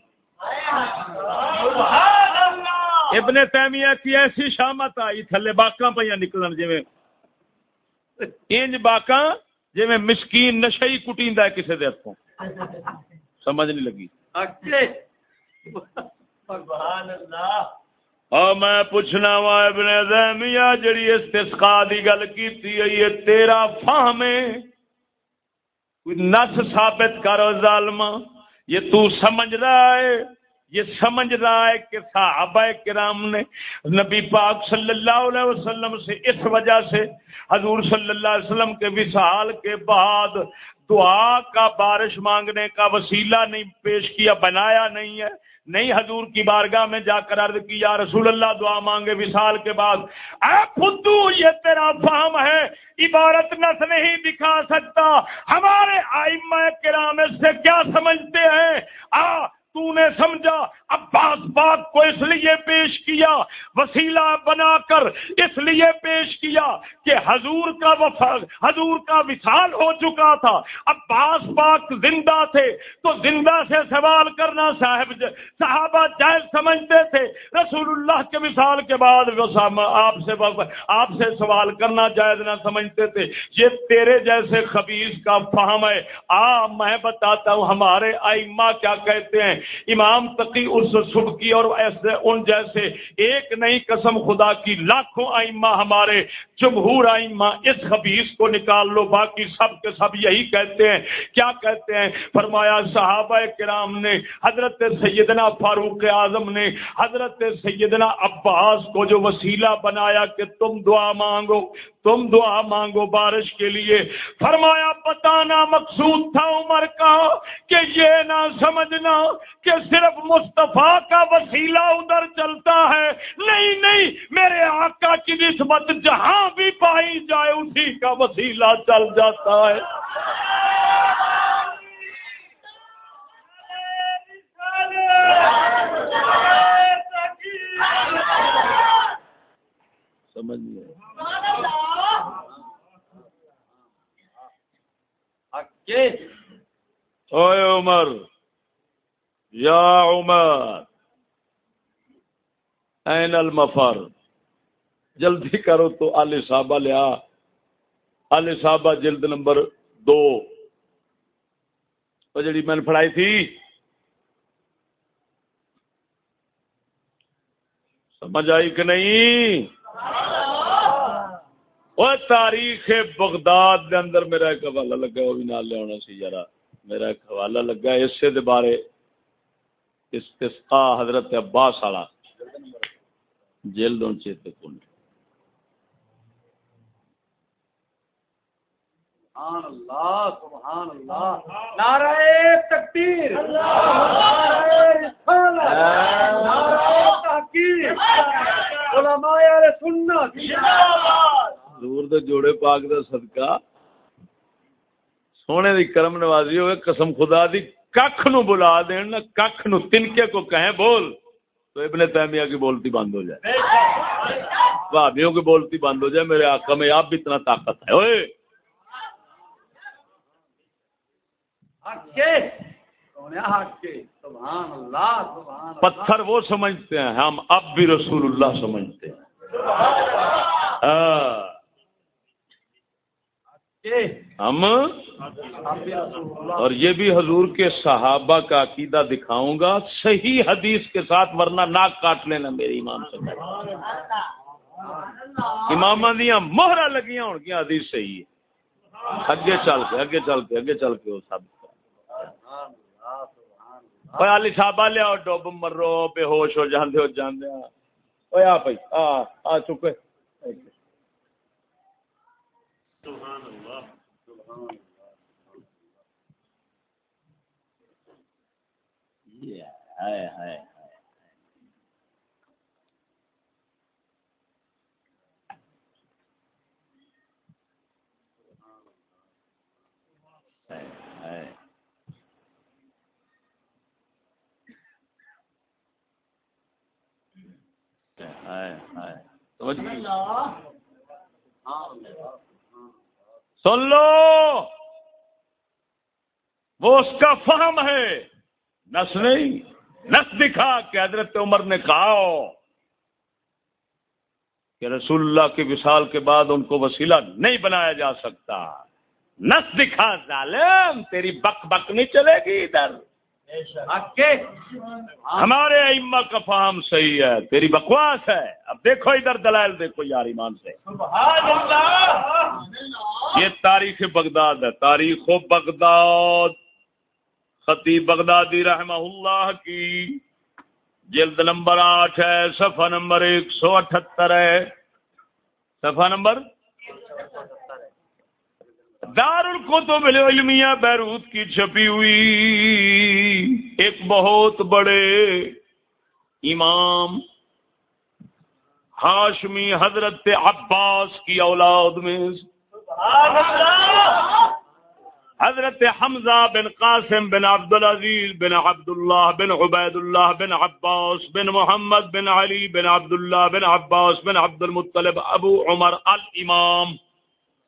ابن تیمیہ کی ایسی شامت آئی تھلے باقاں پہ نکلن جی انج باقاں جی مسکین نشئی کٹیندا ہے کسی دے ہاتھوں سمجھ نہیں لگی۔ اور میں پوچھنا وا ابن تیمیہ جڑی استسقاء دی گل کیتی ہے یہ تیرا فہم ہے؟ نس ثابت کرو ظالمہ یہ تو سمجھ رہا ہے۔ یہ سمجھ رہا ہے کہ صحابہ کرام نے نبی پاک صلی اللہ علیہ وسلم سے اس وجہ سے حضور صلی اللہ علیہ وسلم کے وصال کے بعد دعا کا بارش مانگنے کا وسیلہ نہیں پیش کیا، بنایا نہیں ہے۔ نہیں حضور کی بارگاہ میں جا کر عرض کیا رسول اللہ دعا مانگے وصال کے بعد، اے خدو یہ تیرا فہم ہے، عبارت نس نہیں دکھا سکتا۔ ہمارے آئمہ کرام اس سے کیا سمجھتے ہیں؟ آ تو نے سمجھا عباس پاک کو اس لیے پیش کیا، وسیلہ بنا کر اس لیے پیش کیا کہ حضور کا وفاق حضور کا وصال ہو چکا تھا۔ عباس پاک زندہ تھے، تو زندہ سے سوال کرنا صاحب صحابہ جائز سمجھتے تھے۔ رسول اللہ کے وصال کے بعد آپ سے آپ سے سوال کرنا جائز نہ سمجھتے تھے۔ یہ تیرے جیسے خبیص کا فہم ہے۔ آ، میں بتاتا ہوں، ہمارے آئمہ کیا کہتے ہیں؟ امام تقی یونس سبکی اور ایسے ان جیسے ایک نئی قسم خدا کی لاکھوں آئمہ ہمارے، جمہور آئمہ، اس خبیص کو نکال لو، باقی سب کے سب یہی کہتے ہیں۔ کیا کہتے ہیں؟ فرمایا صحابہ کرام نے، حضرت سیدنا فاروق اعظم نے، حضرت سیدنا عباس کو جو وسیلہ بنایا کہ تم دعا مانگو تم دعا مانگو بارش کے لیے۔ فرمایا بتانا مقصود تھا عمر کا کہ یہ نہ سمجھنا کہ صرف مصطفیٰ کا وسیلہ ادھر چلتا ہے۔ نہیں نہیں، میرے آقا کی نسبت جہاں بھی پائی جائے، اسی کا وسیلہ چل جاتا ہے۔ سمجھ اوے عمر، یا عمر، این المفر، جلدی کرو تو علی صاحبہ لیا۔ علی صاحبہ جلد نمبر دو۔ وہ جڑی میں نے پڑھائی تھی۔ سمجھ آئی کہ نہیں؟ وہ تاریخ بغداد دے اندر میرا ایک حوالہ لگا وہ بھی نال لیا سی یار میرا ایک حوالہ لگا اسے دے بارے۔ استسقا حضرت عباس والا۔ جلد ان چیتے کن سبحان اللہ سبحان اللہ۔ نعرہ تکبیر۔ نعرہ رسالت نعرہ تحقیق۔ علماء اہل سنت۔ حضور دے جوڑے پاک دا صدقہ سونے دی کرم نوازی ہوئے قسم خدا دی ککھ نو بلا دین نا ککھ نو تنکے کو کہیں بول تو ابن تیمیہ کی بولتی بند ہو جائے۔ بھابیوں کی بولتی بند ہو جائے میرے آقا میں آپ بھی اتنا طاقت ہے۔ اوئے۔ پتھر وہ سمجھتے ہیں ہم اب بھی رسول اللہ سمجھتے ہیں۔ ہم؟ اور یہ بھی حضور کے صحابہ کا عقیدہ دکھاؤں گا، صحیح حدیث کے ساتھ ورنہ ناک کاٹ لینا میری امام سے۔ امام دیا مہرا لگیاں ہوں گیا حدیث صحیح ہے۔ اگے چل کے، اگے چل کے، اگے چل کے وہ سب۔ علی صاحب لیا ڈب مرو، بے ہوش ہو جاندے ہو جاندے۔ اوے آ بھائی، آ آ چکے۔ سبحان اللہ سبحان ہائے ہائے سن لو! وہ اس کا فہم ہے۔ نس نہیں، نس دکھا کہ حضرت عمر نے کہا کہ رسول اللہ کے وصال کے بعد ان کو وسیلہ نہیں بنایا جا سکتا۔ نس دکھا، ظالم، تیری بک بک نہیں چلے گی ادھر۔ ہمارے ائمہ کا فہم صحیح ہے تیری بکواس ہے۔ اب دیکھو ادھر دلائل دیکھو یار ایمان سے۔ یہ تاریخ بغداد ہے۔ تاریخ و بغداد خطیب بغدادی رحمہ اللہ کی۔ جلد نمبر آٹھ ہے صفحہ نمبر ایک سو اٹھہتر ہے۔ صفحہ نمبر دار القتب العلمیہ بیروت کی چھپی ہوئی ایک بہت بڑے امام ہاشمی حضرت عباس کی اولاد میں حضرت حمزہ بن قاسم بن عبد العزیز بن عبد اللہ بن عبید اللہ بن عباس بن محمد بن علی بن عبد اللہ بن عباس بن عبد المطلب ابو عمر الامام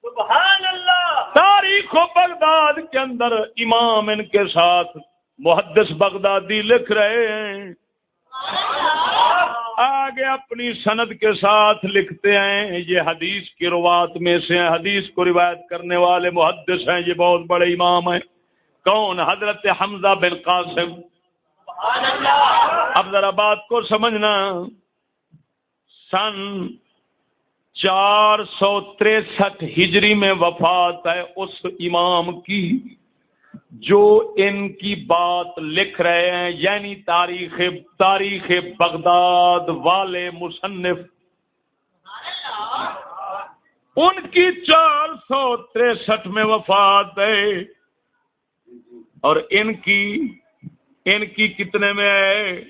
سبحان اللہ! تاریخ و بغداد کے اندر امام ان کے ساتھ محدث بغدادی لکھ رہے ہیں۔ آگے اپنی سند کے ساتھ لکھتے ہیں۔ یہ حدیث کی روات میں سے ہیں۔ حدیث کو روایت کرنے والے محدث ہیں۔ یہ بہت بڑے امام ہیں۔ کون؟ حضرت حمزہ بن قاسم۔ اب ذرا بات کو سمجھنا۔ سن چار سو تریسٹھ ہجری میں وفات ہے اس امام کی جو ان کی بات لکھ رہے ہیں یعنی تاریخ تاریخ بغداد والے مصنف۔ ان کی چار سو تریسٹھ میں وفات ہے۔ اور ان کی ان کی کتنے میں ہے؟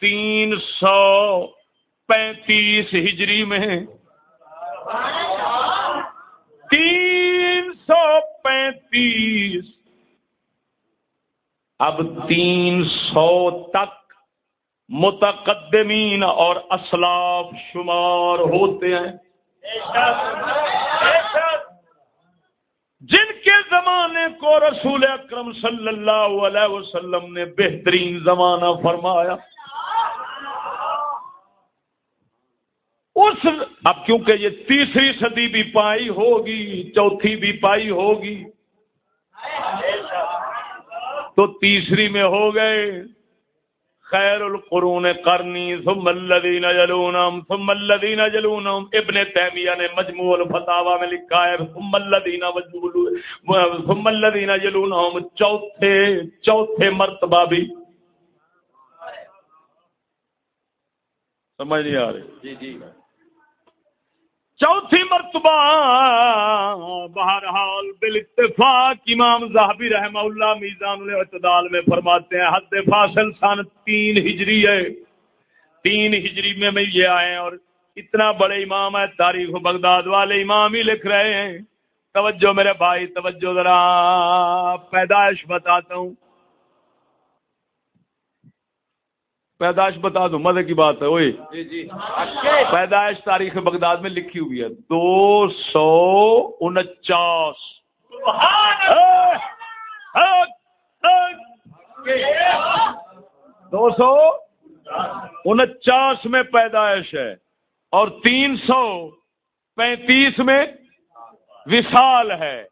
تین سو پینتیس ہجری میں۔ تین سو پینتیس۔ اب تین سو تک متقدمین اور اسلاف شمار ہوتے ہیں۔ جن کے زمانے کو رسول اکرم صلی اللہ علیہ وسلم نے بہترین زمانہ فرمایا۔ اس اب کیونکہ یہ تیسری صدی بھی پائی ہوگی، چوتھی بھی پائی ہوگی، تو تیسری میں ہو گئے خیر القرون کرنی ثم الذین یلونہم، ثم الذین یلونہم۔ ابن تیمیہ نے مجموع الفتاوہ میں لکھا ہے، ثم الذین ثم الذین یلونہم۔ چوتھے چوتھے مرتبہ بھی۔ سمجھ نہیں آ رہی۔ جی جی۔ چوتھی مرتبہ بہرحال بال اتفاق امام زہبی رحمہ اللہ میزان الاعتدال میں فرماتے ہیں، حد فاصل سن تین ہجری ہے۔ تین ہجری میں میں یہ آئے اور اتنا بڑے امام ہے تاریخ بغداد والے امام ہی لکھ رہے ہیں۔ توجہ میرے بھائی، توجہ ذرا پیدائش بتاتا ہوں۔ پیدائش بتا دو مزے کی بات ہے وہی جی، جی۔ پیدائش تاریخ بغداد میں لکھی ہوئی ہے۔ دو سو انچاس۔ دو سو انچاس میں پیدائش ہے۔ اور تین سو پینتیس میں وشال ہے۔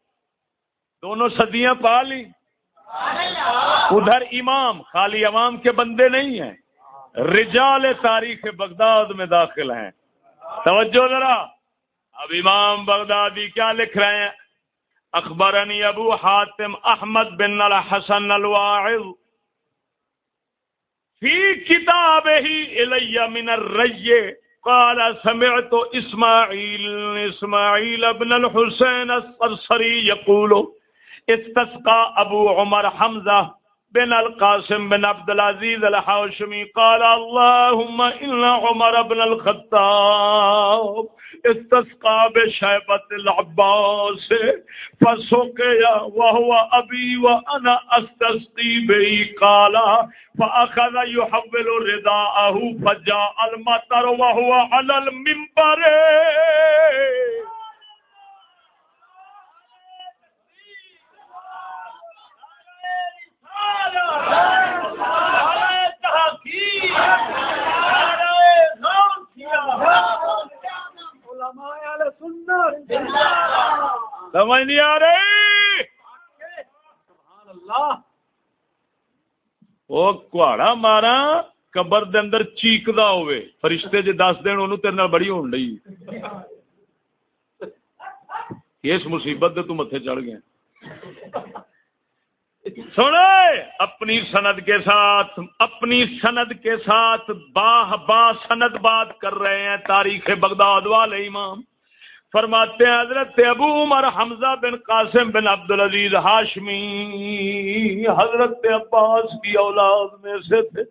دونوں صدیاں پا لی ادھر امام خالی عوام کے بندے نہیں ہیں۔ رجال تاریخ بغداد میں داخل ہیں۔ توجہ ذرا۔ اب امام بغدادی کیا لکھ رہے ہیں؟ اخبرنی ابو حاتم احمد بن الحسن الواعظ۔ فی کتاب ہی الیہ من الرجی قال سمعت اسماعیل اسماعیل ابن الحسین الصرصری یقول استسقى ابو عمر حمزہ۔ بن القاسم بن عبد العزيز الحوشمي قال، اللهم إن عمر بن الخطاب استسقى بشيبة العباس فسقيا وهو أبي وأنا أستسقي به، قال، فأخذ يحول رداءه، فجاء المطر وهو على المنبر. سمجھ نہیں آ رہی؟ وہ کہاڑا مارا، قبر دے اندر چیکدا ہوئے۔ فرشتے جے دس دین اونوں تیرے نال بڑی ہون لئی۔ اس مصیبت دے تو متھے چڑھ گئے۔ سنے اپنی سند کے ساتھ، اپنی سند کے ساتھ باہ با سند بات کر رہے ہیں تاریخ بغداد والے امام۔ فرماتے ہیں، حضرت ابو عمر، حمزہ بن قاسم بن عبد العزیز ہاشمی، حضرت عباس کی اولاد میں سے تھے۔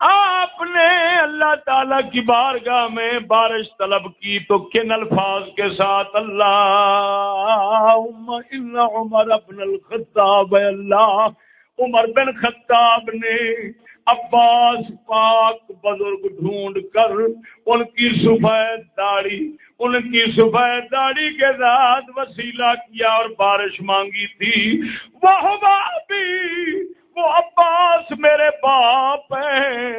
آپ نے اللہ تعالی کی بارگاہ میں بارش طلب کی تو کن الفاظ کے ساتھ اللہ عمر ابن الخطاب اللہ، عمر بن خطاب نے عباس پاک بزرگ ڈھونڈ کر ان کی سفید داڑھی، ان کی سفید داڑھی کے ساتھ وسیلہ کیا اور بارش مانگی تھی۔ وہ بھی وہ عباس میرے باپ ہیں،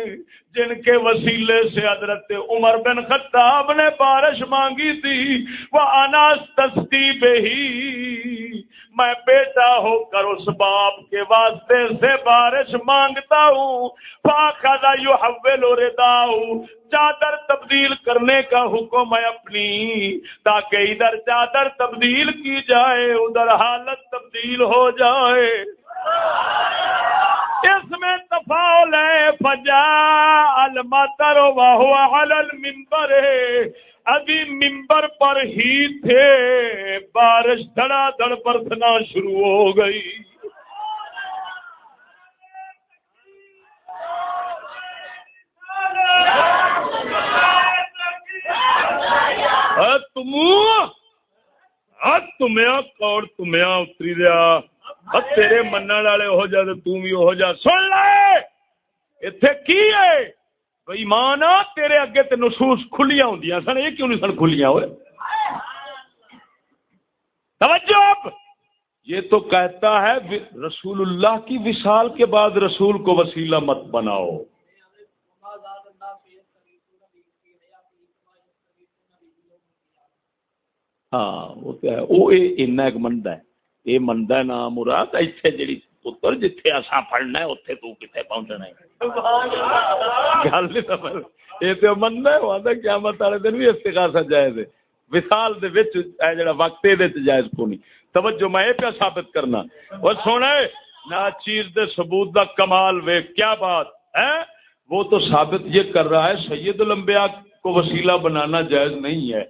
جن کے وسیلے سے حضرت عمر بن خطاب نے بارش مانگی تھی، وہ اناس تستی ہی۔ میں بیٹا ہو کر اس باپ کے واسطے سے بارش مانگتا ہوں۔ فاخذ یحول رداؤ چادر تبدیل کرنے کا حکم ہے اپنی۔ تاکہ ادھر چادر تبدیل کی جائے، ادھر حالت تبدیل ہو جائے۔ اس میں تفاول ہے فجا المطر وهو على المنبر۔ ابھی ممبر پر ہی تھے، بارش دھڑا دھڑ برسنا شروع ہو گئی۔ تم تمہیں کوڑ تمہیں اتری دیا؟ تیرے من والے ہو جا تو تم ہو جا۔ سن لے! اتے کی ہے؟ بھائی تیرے اگے تے نصوص کھلیاں ہوندیاں سن، یہ کیوں نہیں سن کھلیاں ہوئے توجہ اب یہ تو کہتا ہے رسول اللہ کی وصال کے بعد رسول کو وسیلہ مت بناؤ۔ ہاں وہ تو ہے۔ وہ یہ ایک منڈا ہے۔ یہ منتا نا مراد اتنے جی پتر جتھے اصا پڑھنا ہے اتنے تو کتنے پہنچنا ہے گل نہیں یہ تو مننا ہے کیا مت والے دن بھی استقاسا جائز ہے وسال جڑا وقت دے یہ جائز کو نہیں توجہ میں یہ پیا ثابت کرنا وہ سونا نہ چیز دے ثبوت دا کمال وے کیا بات ہے وہ تو ثابت یہ کر رہا ہے سید الانبیاء کو وسیلہ بنانا جائز نہیں ہے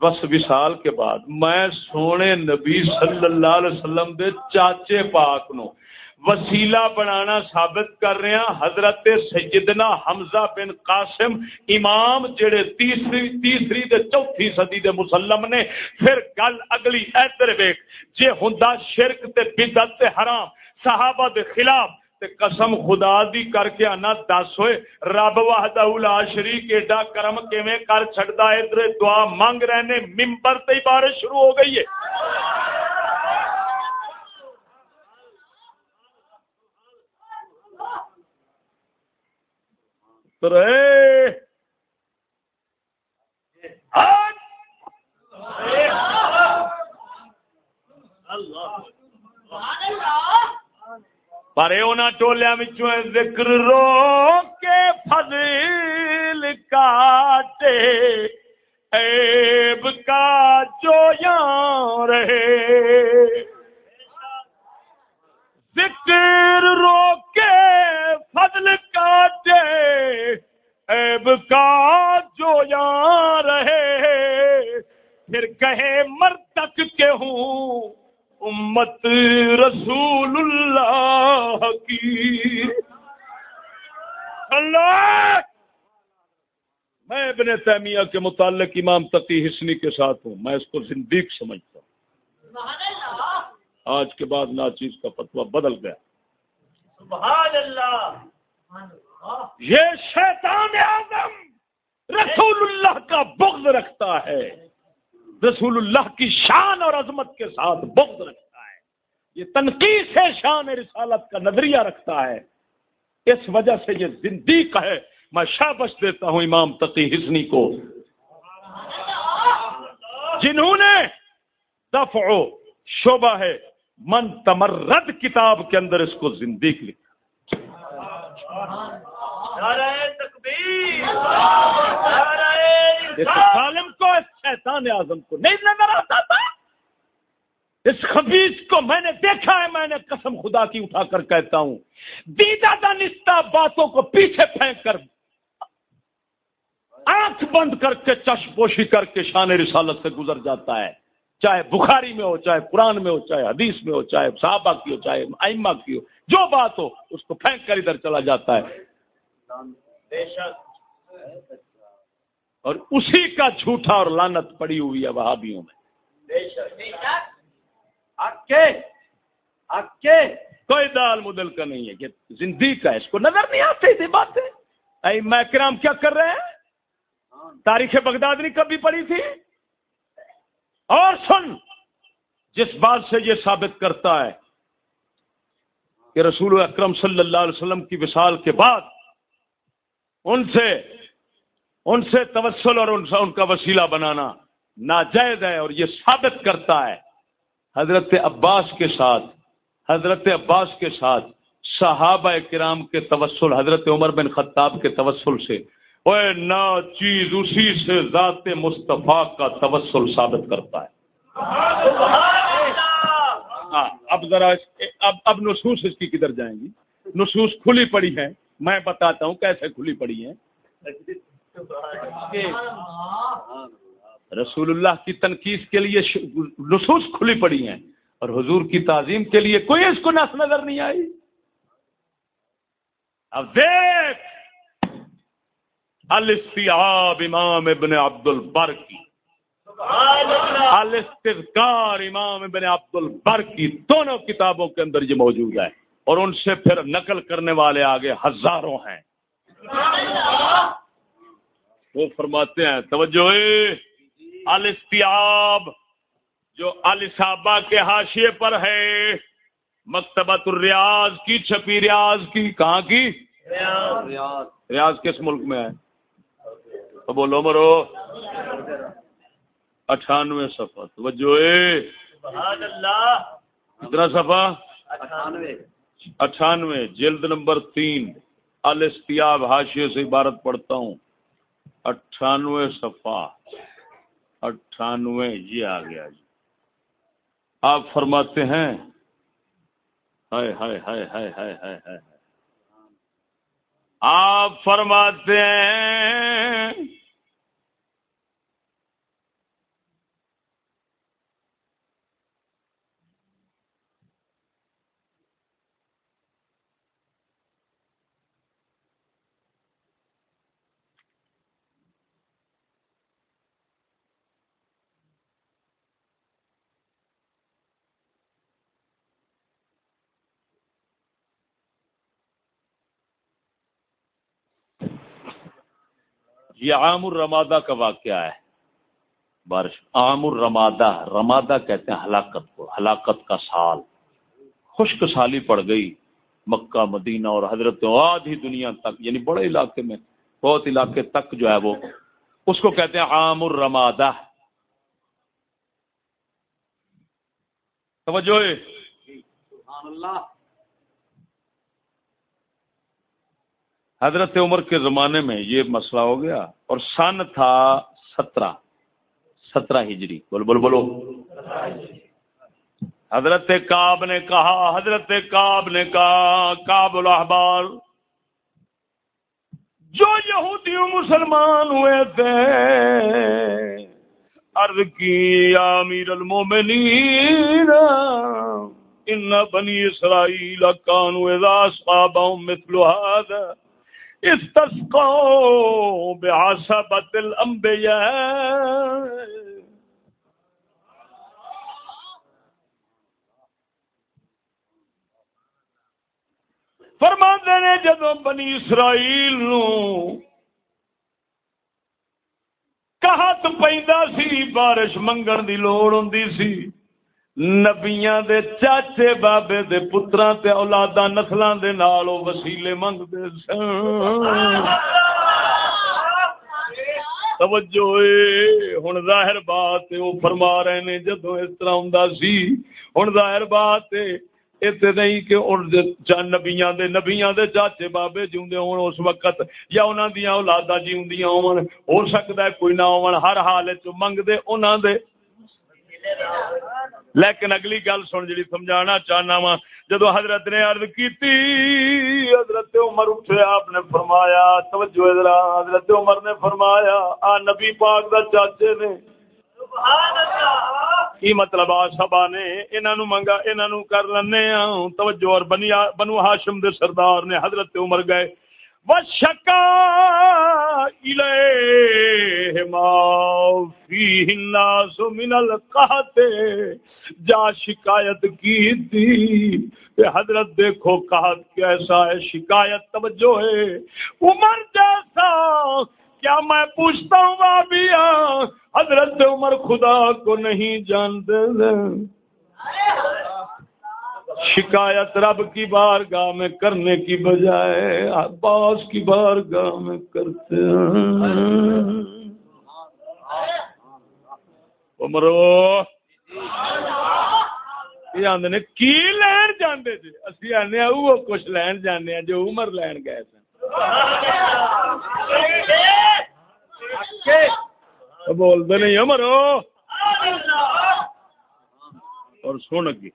بس وصال کے بعد میں سونے نبی صلی اللہ علیہ وسلم دے چاچے پاک نو وسیلہ بنانا ثابت کر رہے ہیں۔ حضرت سیدنا حمزہ بن قاسم امام جڑے تیسری تیسری دے چوتھی صدی دے مسلم نے، پھر گل اگلی ادھر ویک جے ہوندا شرک تے بدعت تے حرام، صحابہ دے خلاف، تے قسم خدا دی کر کے آنا دس ہوئے۔ رب وحدہ لا شریک، ایڈا کرم کیویں کر چھڑدا ادھر دعا مانگ رہے نے، منبر تے بارش شروع ہو گئی ہے۔ اللہ پر ٹولیا ذکر رو کے فضل کاٹے۔ ایب کا جو یہاں رہے۔ ذکر رو کے فضل کاٹے ایب کا جو یہاں رہے۔ پھر کہے مرتک کے ہوں امت رسول اللہ کی۔ اللہ! میں ابن تیمیہ کے متعلق امام تقی حسنی کے ساتھ ہوں۔ میں اس کو زندیق سمجھتا ہوں۔ آج کے بعد ناچیز کا فتوا بدل گیا۔ سبحان اللہ! یہ شیطان اعظم رسول اللہ کا بغض رکھتا ہے۔ رسول اللہ کی شان اور عظمت کے ساتھ بغض رکھتا ہے۔ یہ تنقید سے شان رسالت کا نظریہ رکھتا ہے۔ اس وجہ سے یہ زندگی ہے۔ میں شابش دیتا ہوں امام تقی حسنی کو۔ جنہوں نے دفع شعبہ ہے۔ من تمرد کتاب کے اندر اس کو زندگی لکھا۔ ظالم کو اس شیطان اعظم کو۔ نہیں نظر آتا تھا؟ اس خبیص کو میں نے دیکھا ہے میں نے قسم خدا کی اٹھا کر کہتا ہوں۔ دیدہ دانستہ باتوں کو پیچھے پھینک کر آنکھ بند کر کے چشم پوشی کر کے شان رسالت سے گزر جاتا ہے۔ چاہے بخاری میں ہو چاہے قرآن میں ہو چاہے حدیث میں ہو چاہے صحابہ کی ہو چاہے ائمہ کی ہو جو بات ہو اس کو پھینک کر ادھر چلا جاتا ہے۔ اور اسی کا جھوٹا اور لانت پڑی ہوئی ہے وہابیوں میں۔ کوئی دال مدل کا نہیں ہے کہ زندگی کا اس کو نظر نہیں آتے تھی باتیں۔ میں کرام کیا کر رہے ہیں؟ تاریخ بغداد نے کبھی پڑی تھی؟ اور سن جس بات سے یہ ثابت کرتا ہے کہ رسول اکرم صلی اللہ علیہ وسلم کی وصال کے بعد ان سے ان سے توسل اور ان سے ان کا وسیلہ بنانا ناجائز ہے اور یہ ثابت کرتا ہے۔ حضرت عباس کے ساتھ، حضرت عباس کے ساتھ صحابہ کرام کے توسل، حضرت عمر بن خطاب کے توسل سے۔ اوے نہ چیز اسی سے ذات مصطفیٰ کا توسل ثابت کرتا ہے۔ ہاں اب ذرا اب اب نصوص اس کی کدھر جائیں گی؟ نصوص کھلی پڑی ہیں۔ میں بتاتا ہوں کیسے کھلی پڑی ہیں۔ رسول اللہ کی تنقید کے لیے نصوص کھلی پڑی ہیں اور حضور کی تعظیم کے لیے کوئی اس کو نس نظر نہیں آئی۔ اب دیکھ۔ الاستیاب امام ابن عبد البر کی الاستذکار امام ابن عبد البر کی دونوں کتابوں کے اندر یہ موجود ہے۔ اور ان سے پھر نقل کرنے والے آگے ہزاروں ہیں۔ وہ فرماتے ہیں توجہ الاستیاب جو الصابہ کے حاشیے پر ہے۔ مکتبت الریاض کی چھپی ریاض کی۔ کہاں کی؟ ریاض۔ کس ملک میں ہے؟ تو بولو مرو۔ اٹھانوے سفا توجہ کتنا سفا اٹھانوے۔ اٹھانوے، جلد نمبر تین، الاستیاب حاشیے سے عبارت پڑھتا ہوں۔ اٹھانوے صفا اٹھانوے، یہ آ گیا جی۔ آپ فرماتے ہیں۔ ہائے ہائے ہائے ہائے ہائے ہائے ہائے۔ آپ فرماتے ہیں۔ یہ عام الرمادہ کا واقعہ ہے۔ بارش، عام الرمادہ، رمادہ کہتے ہیں ہلاکت کو، ہلاکت کا سال۔ خشک سالی پڑ گئی۔ مکہ، مدینہ اور حضرت آدھی دنیا تک یعنی بڑے علاقے میں، بہت علاقے تک جو ہے وہ، اس کو کہتے ہیں عام الرمادہ۔ توجہ اللہ حضرت عمر کے زمانے میں یہ مسئلہ ہو گیا اور سن تھا سترہ سترہ ہجری۔ بول بول بولو۔ حضرت کاب نے کہا، حضرت کاب نے کہا کاب الاحبار، جو یہودی مسلمان ہوئے تھے، عرض کی امیر المومنین، ان بنی اسرائیل کانو اذا اصابهم مثل هذا استسقوا بعصبة الانبیاء۔ فرما نے جدو بنی اسرائیل نو کہت پہ سی، بارش منگن دی لوڑ ہوں سی۔ نبیاں دے چاچے بابے دے پتراں تے اولاداں نسلاں دے نال او وسیلے منگدے سن۔ توجہ اے، ہن ظاہر بات اے، او فرما رہے نے جدوں اس طرح ہوندا سی۔ ہن ظاہر بات اے ایتے نہیں کہ ان چند نبیاں دے نبیاں دے چاچے بابے جیوندے ہون اس وقت، یا انہاں دیاں اولاداں جیوندیاں ہون۔ ہو سکدا ہے کوئی نہ ہون، ہر حال وچ منگدے انہاں دے۔ لیکن اگلی گل سن جی سمجھانا چاہنا وا، جدو حضرت نے عرض کی حضرت عمر اٹھے، آپ نے فرمایا، توجہ حضرت عمر نے فرمایا، آ نبی پاک دا چاچے نے۔ کی مطلب آ سبا نے؟ انہوں منگا انہوں کر لینے توجہ، اور بنو ہاشم دے سردار نے حضرت عمر گئے۔ وشکا فيه الناس من القحط جا شکایت کی تھی۔ کہ حضرت دیکھو قحط کیسا ہے شکایت توجہ ہے عمر جیسا کیا میں پوچھتا ہوں بابیا حضرت عمر خدا کو نہیں جانتے شکایت رب کی بار گاہ میں کرنے کی بجائے عباس کی بارگاہ میں کرتے عمرو یہ آدھے نے، کی لین جانے جی؟ اسی آنے وہ کچھ لین جانے جو عمر لین گئے سن۔ بولتے نہیں امرو اور سن اگی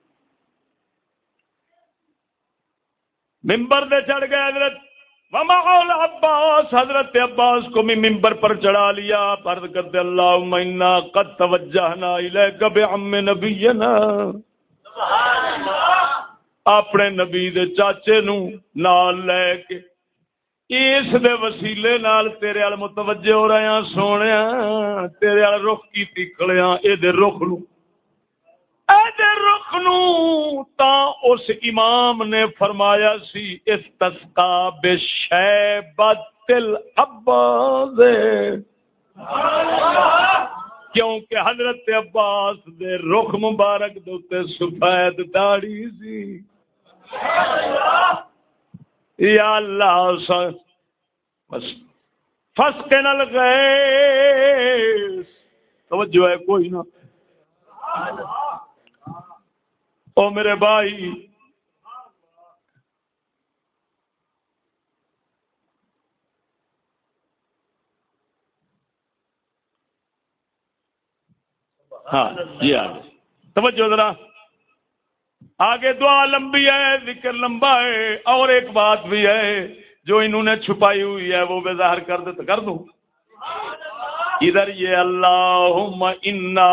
ممبر دے چڑھ گئے حضرت۔ ومعول عباس، حضرت عباس کو بھی ممبر پر چڑھا لیا۔ فرد کرتے اللہ منا قد توجہنا الیک بعم نبینا۔ اپنے نبی دے چاچے نو نال لے کے۔ اس دے وسیلے نال تیرے ال متوجہ ہو رہے ہیں، سونے تیرے ال رخ کی تکھڑیاں اے دے رخ نو۔ رخ نو، تا اس امام نے فرمایا سی، استسقا بشیبت العباس۔ کیونکہ حضرت عباس دے رخ مبارک دوتے سفید داڑھی سی۔ یا اللہ، بس فس کے نل گئے توجہ ہے، کوئی نہ۔ او میرے بھائی ہاں جی ہاں توجہ ذرا۔ آگے دعا لمبی ہے، ذکر لمبا ہے، اور ایک بات بھی ہے، جو انہوں نے چھپائی ہوئی ہے، وہ بے ظاہر کر دے تو کر دوں۔ ادھر یہ اللہ انا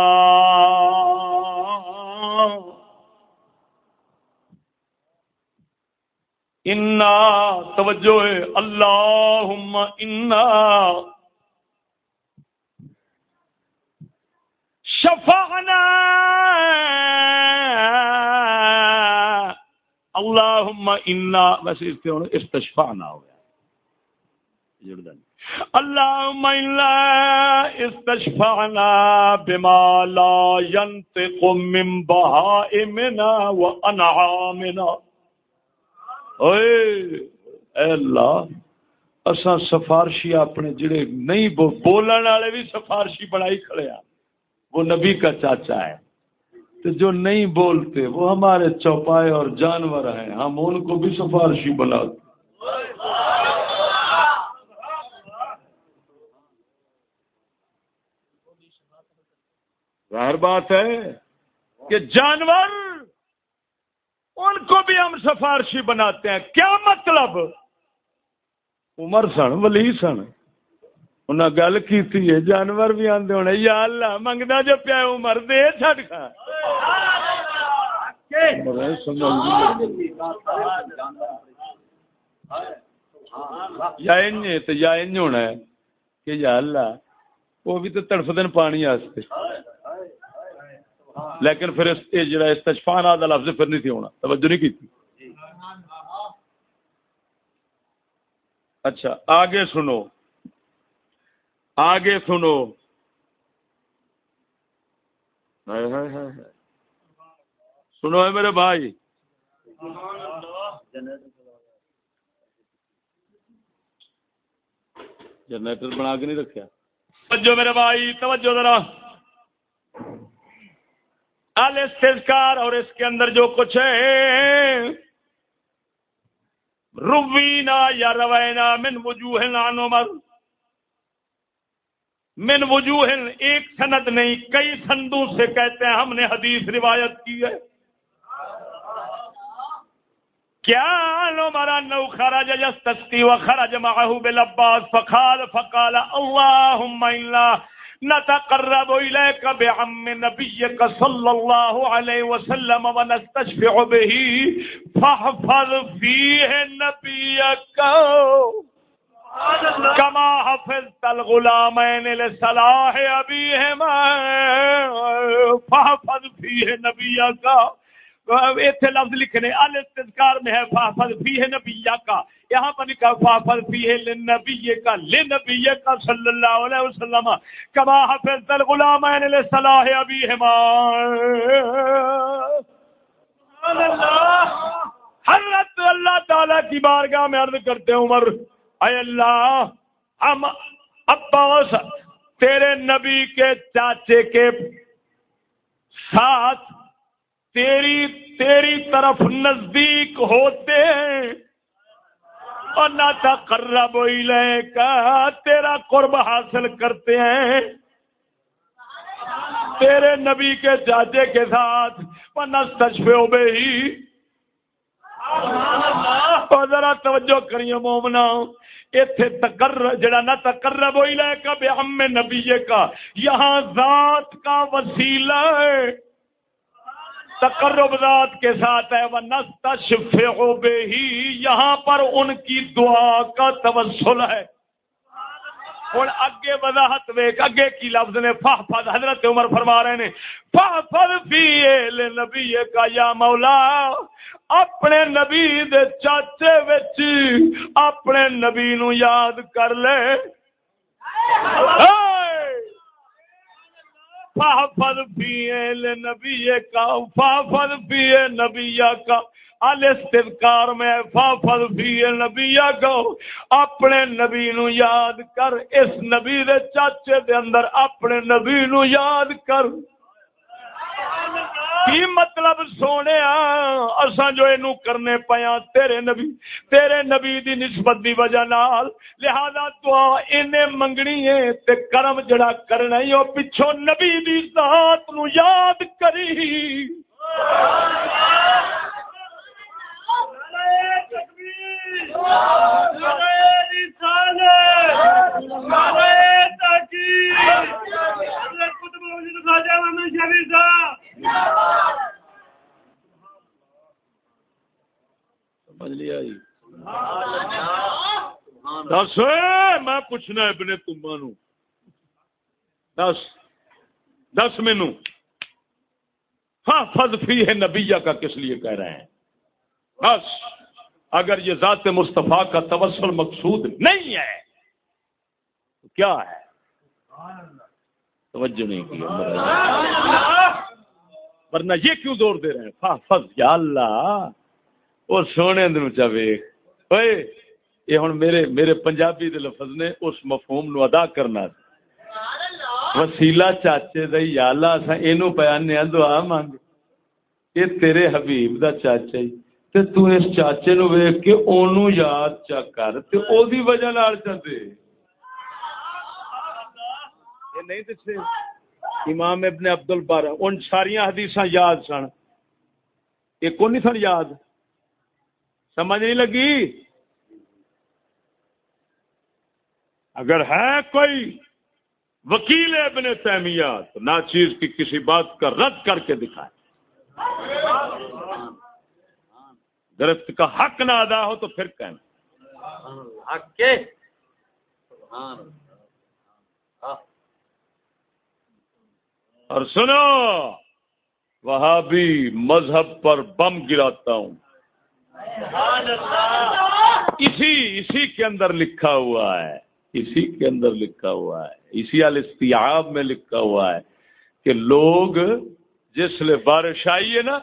انا توجہ ہے اللہ انا شفعنا۔ اللہم انا ویسے اس کے ہونے، استشفعنا ہو گیا۔ اللہم انا استشفعنا بما لا ينطق من بہائمنا و انعامنا اے اللہ، اساں سفارشی اپنے جڑے نہیں بولن والے بھی سفارشی بڑائی کھڑے ہیں۔ وہ نبی کا چاچا ہے۔ تو جو نہیں بولتے، وہ ہمارے چوپائے اور جانور ہیں۔ ہم ان کو بھی سفارشی بناتے ظاہر بات ہے کہ جانور ان کو بھی ہم سفارشی بناتے ہیں۔ کیا مطلب؟ عمر سن ولی سن۔ انہیں گل کی جانور بھی آدھے ہونے۔ یا اللہ منگتا جو پیا عمر، دے چڈ کھا۔ یا یا ہونا ہے کہ یا اللہ، وہ بھی تو تڑف دن پانی آستے۔ لیکن پھر اس جڑا استشفان آدھا لفظ پھر نہیں تھی ہونا، توجہ نہیں کی تھی اچھا آگے سنو۔ آگے سنو۔ سنو ہے میرے بھائی۔ جنریٹر بنا کے نہیں رکھا توجہ میرے بھائی، توجہ ذرا۔ استذکار اور اس کے اندر جو کچھ ہے، روینا یا روینا من وجوہ عن عمر من وجوہ ایک سند نہیں، کئی سندوں سے کہتے ہیں ہم نے حدیث روایت کی ہے۔ کیا لو مارا نو خراج یستسقی و خرج معه بالعباس فقال فقال اللهم الا نتقرب اليك بعم نبيك صلى الله عليه وسلم ونستشفع به. فاحفظ فيه نبيك. کما حفظ تل غلامین لصلاح ابیہما فحفظ فیہ نبیہ کا ایتھے لفظ لکھنے الاستذکار میں ہے فحفظ فیہ نبیہ کا یہاں پر لکھا فحفظ فیہ لنبی کا لنبی کا صلی اللہ علیہ وسلم کما حفظ تل غلامین لصلاح ابیہما حضرت اللہ تعالی کی بارگاہ میں عرض کرتے ہیں، عمر، اے اللہ، ہم عباس، تیرے نبی کے چاچے کے ساتھ تیری تیری طرف نزدیک ہوتے ہیں۔ اور نہ تقرب کا تیرا قرب حاصل کرتے ہیں۔ تیرے نبی کے چاچے کے ساتھ بے ہی ذرا توجہ کریے مومنا اتنے تکر جڑا نہ تقرب ہوئی لے کا بے ہم نبی کا، یہاں ذات کا وسیلہ ہے۔ تقرب ذات کے ساتھ ہے وہ نستشف ہی یہاں پر ان کی دعا کا توسل ہے۔ ہوں اگے وضاحت ویک اگے کی لفظ نے؟ فہ فد حضرت عمر فرما رہے ہیں فہ فد فی نبی کا، یا مولا، اپنے نبی دے چاچے وچ اپنے نبی نو یاد کر لے۔ اے فافر پیے نبی کا فافر فی نبی کا۔ الاستذکار میں فافر فی نبی کا۔ اپنے نبی نو یاد کر، اس نبی دے چاچے دے اندر اپنے نبی نو یاد کر۔ کی مطلب سونے اساں جو اینو کرنے پیا تیرے نبی تیرے نبی دی نسبت دی وجہ نال۔ لہذا دعا اینے منگنی ہے تے کرم جڑا کرنا ہی او پچھوں نبی دی ذات نو یاد کری۔ دس میں پوچھنا ابن تما نو دس۔ دس مینو ہاں فض فی ہے نبیا کا کس لیے کہہ رہے ہیں؟ بس اگر یہ ذات مصطفیٰ کا توسل مقصود نہیں ہے تو کیا ہے؟ توجہ نہیں کی۔ ورنہ یہ کیوں دور دے رہے ہیں؟ یا اللہ اور سونے دن یہ ہوں میرے میرے پنجابی دے لفظ نے اس مفہوم نو ادا کرنا وسیلہ چاچے دا یا اللہ اسا اینو پیانے دعا مانگ یہ تیرے حبیب دا چاچا ہی۔ تے تو اس چاچے نو ویکھ کے اونوں یاد چا کر تے او دی وجہ نال چا دے یہ نہیں دسے۔ امام ابن عبد البر ان ساری حدیثاں یاد سن۔ یہ کون نہیں سن یاد؟ سمجھ نہیں لگی؟ اگر ہے کوئی وکیل ابن تیمیہ، تو نہ چیز کی کسی بات کا رد کر کے دکھائے۔ گرفت کا حق نہ ادا ہو تو پھر کہنا حق اور سنو وہاں بھی مذہب پر بم گراتا ہوں۔ اسی اسی کے اندر لکھا ہوا ہے، اسی کے اندر لکھا ہوا ہے، اسی الاستیاب میں لکھا ہوا ہے کہ لوگ جس لے بارش آئی ہے نا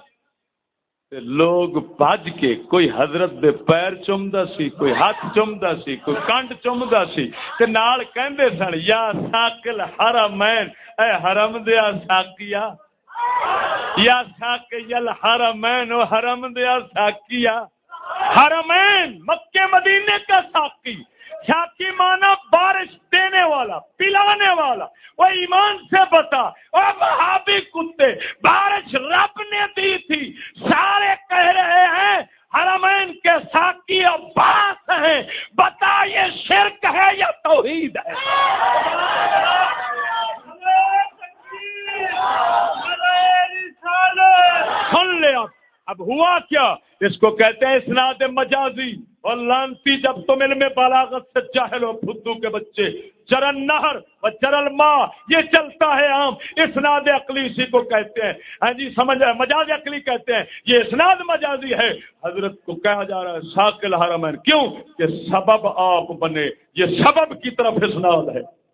لوگ بج کے کوئی حضرت دے پیر چومدا سی، کوئی ہاتھ چومدا سی، کوئی کنڈ چومدا سی، تے نال کہندے سن، یا ساکل حرمین، اے حرم دیا ساکیا یا ساکل حرمین او حرم دیا ساکیا حرمین مکے مدینے کا ساکی۔ ساکی مانا بارش دینے والا، پلانے والا۔ وہ ایمان سے بتا اور بہابی کتے، بارش رب نے دی تھی۔ سارے کہہ رہے ہیں، حرمین کے ساکی عباس ہیں۔ بتا، یہ شرک ہے یا توحید ہے؟ سن لے اب اب ہوا کیا؟ اس کو کہتے ہیں اسناد مجازی۔ اور لانتی جب تم علم بالاغت سے چاہے لو خدو کے بچے چرن نہر و چرل ماں یہ چلتا ہے عام۔ اسناد عقلی اسی کو کہتے ہیں۔ ہاں جی سمجھ رہے مجاز عقلی کہتے ہیں۔ یہ اسناد مجازی ہے۔ حضرت کو کہا جا رہا ہے ساکل حرمین کیوں؟ کہ سبب آپ بنے۔ یہ سبب کی طرف اسناد ہے۔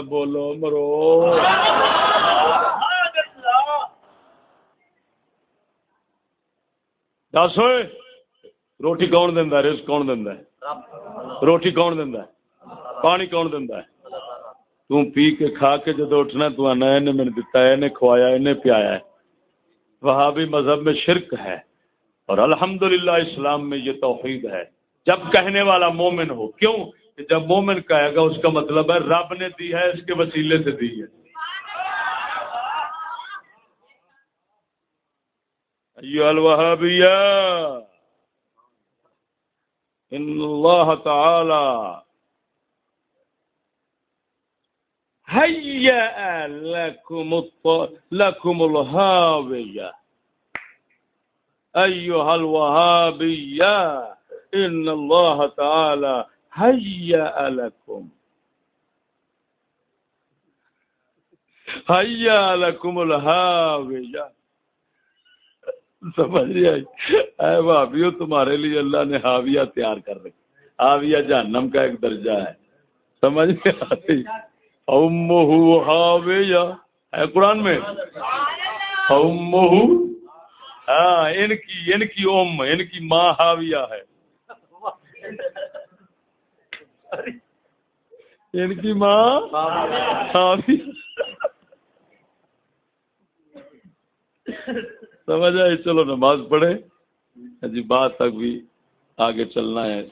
بولو مرو۔ دس ہوئے۔ روٹی کون دینا رزق کون دینا روٹی کون دینا پانی کون دینا تو پی کے کھا کے جدو اٹھنا تو آنا انہیں میں دیتا ہے، انہیں کھوایا انہیں پیایا ہے۔ وہابی مذہب میں شرک ہے۔ اور الحمدللہ اسلام میں یہ توحید ہے۔ جب کہنے والا مومن ہو، کیوں؟ جب مومن کہے گا، اس کا مطلب ہے رب نے دی ہے، اس کے وسیلے سے دی ہے۔ ایوہ الوہابیہ إن اللہ تعالی هيأ لكم الط... لكم الهاوية. أيها الوهابية إن الله تعالى هيأ لكم. هيأ لكم الهاوية. سمجھ آئی۔ اے بھابیو تمہارے لیے اللہ نے ہاویہ تیار کر رکھی۔ ہاویہ جہنم کا ایک درجہ ہے۔ سمجھ میں آتی امہ ہاویہ ہے قرآن میں؟ امہ ہاں ان کی ان کی ام، ان کی ماں ہاویہ ہے۔ ان کی ماں ہاویہ سمجھ آئی؟ چلو نماز پڑھے ہاں جی بات تک بھی آگے چلنا ہے۔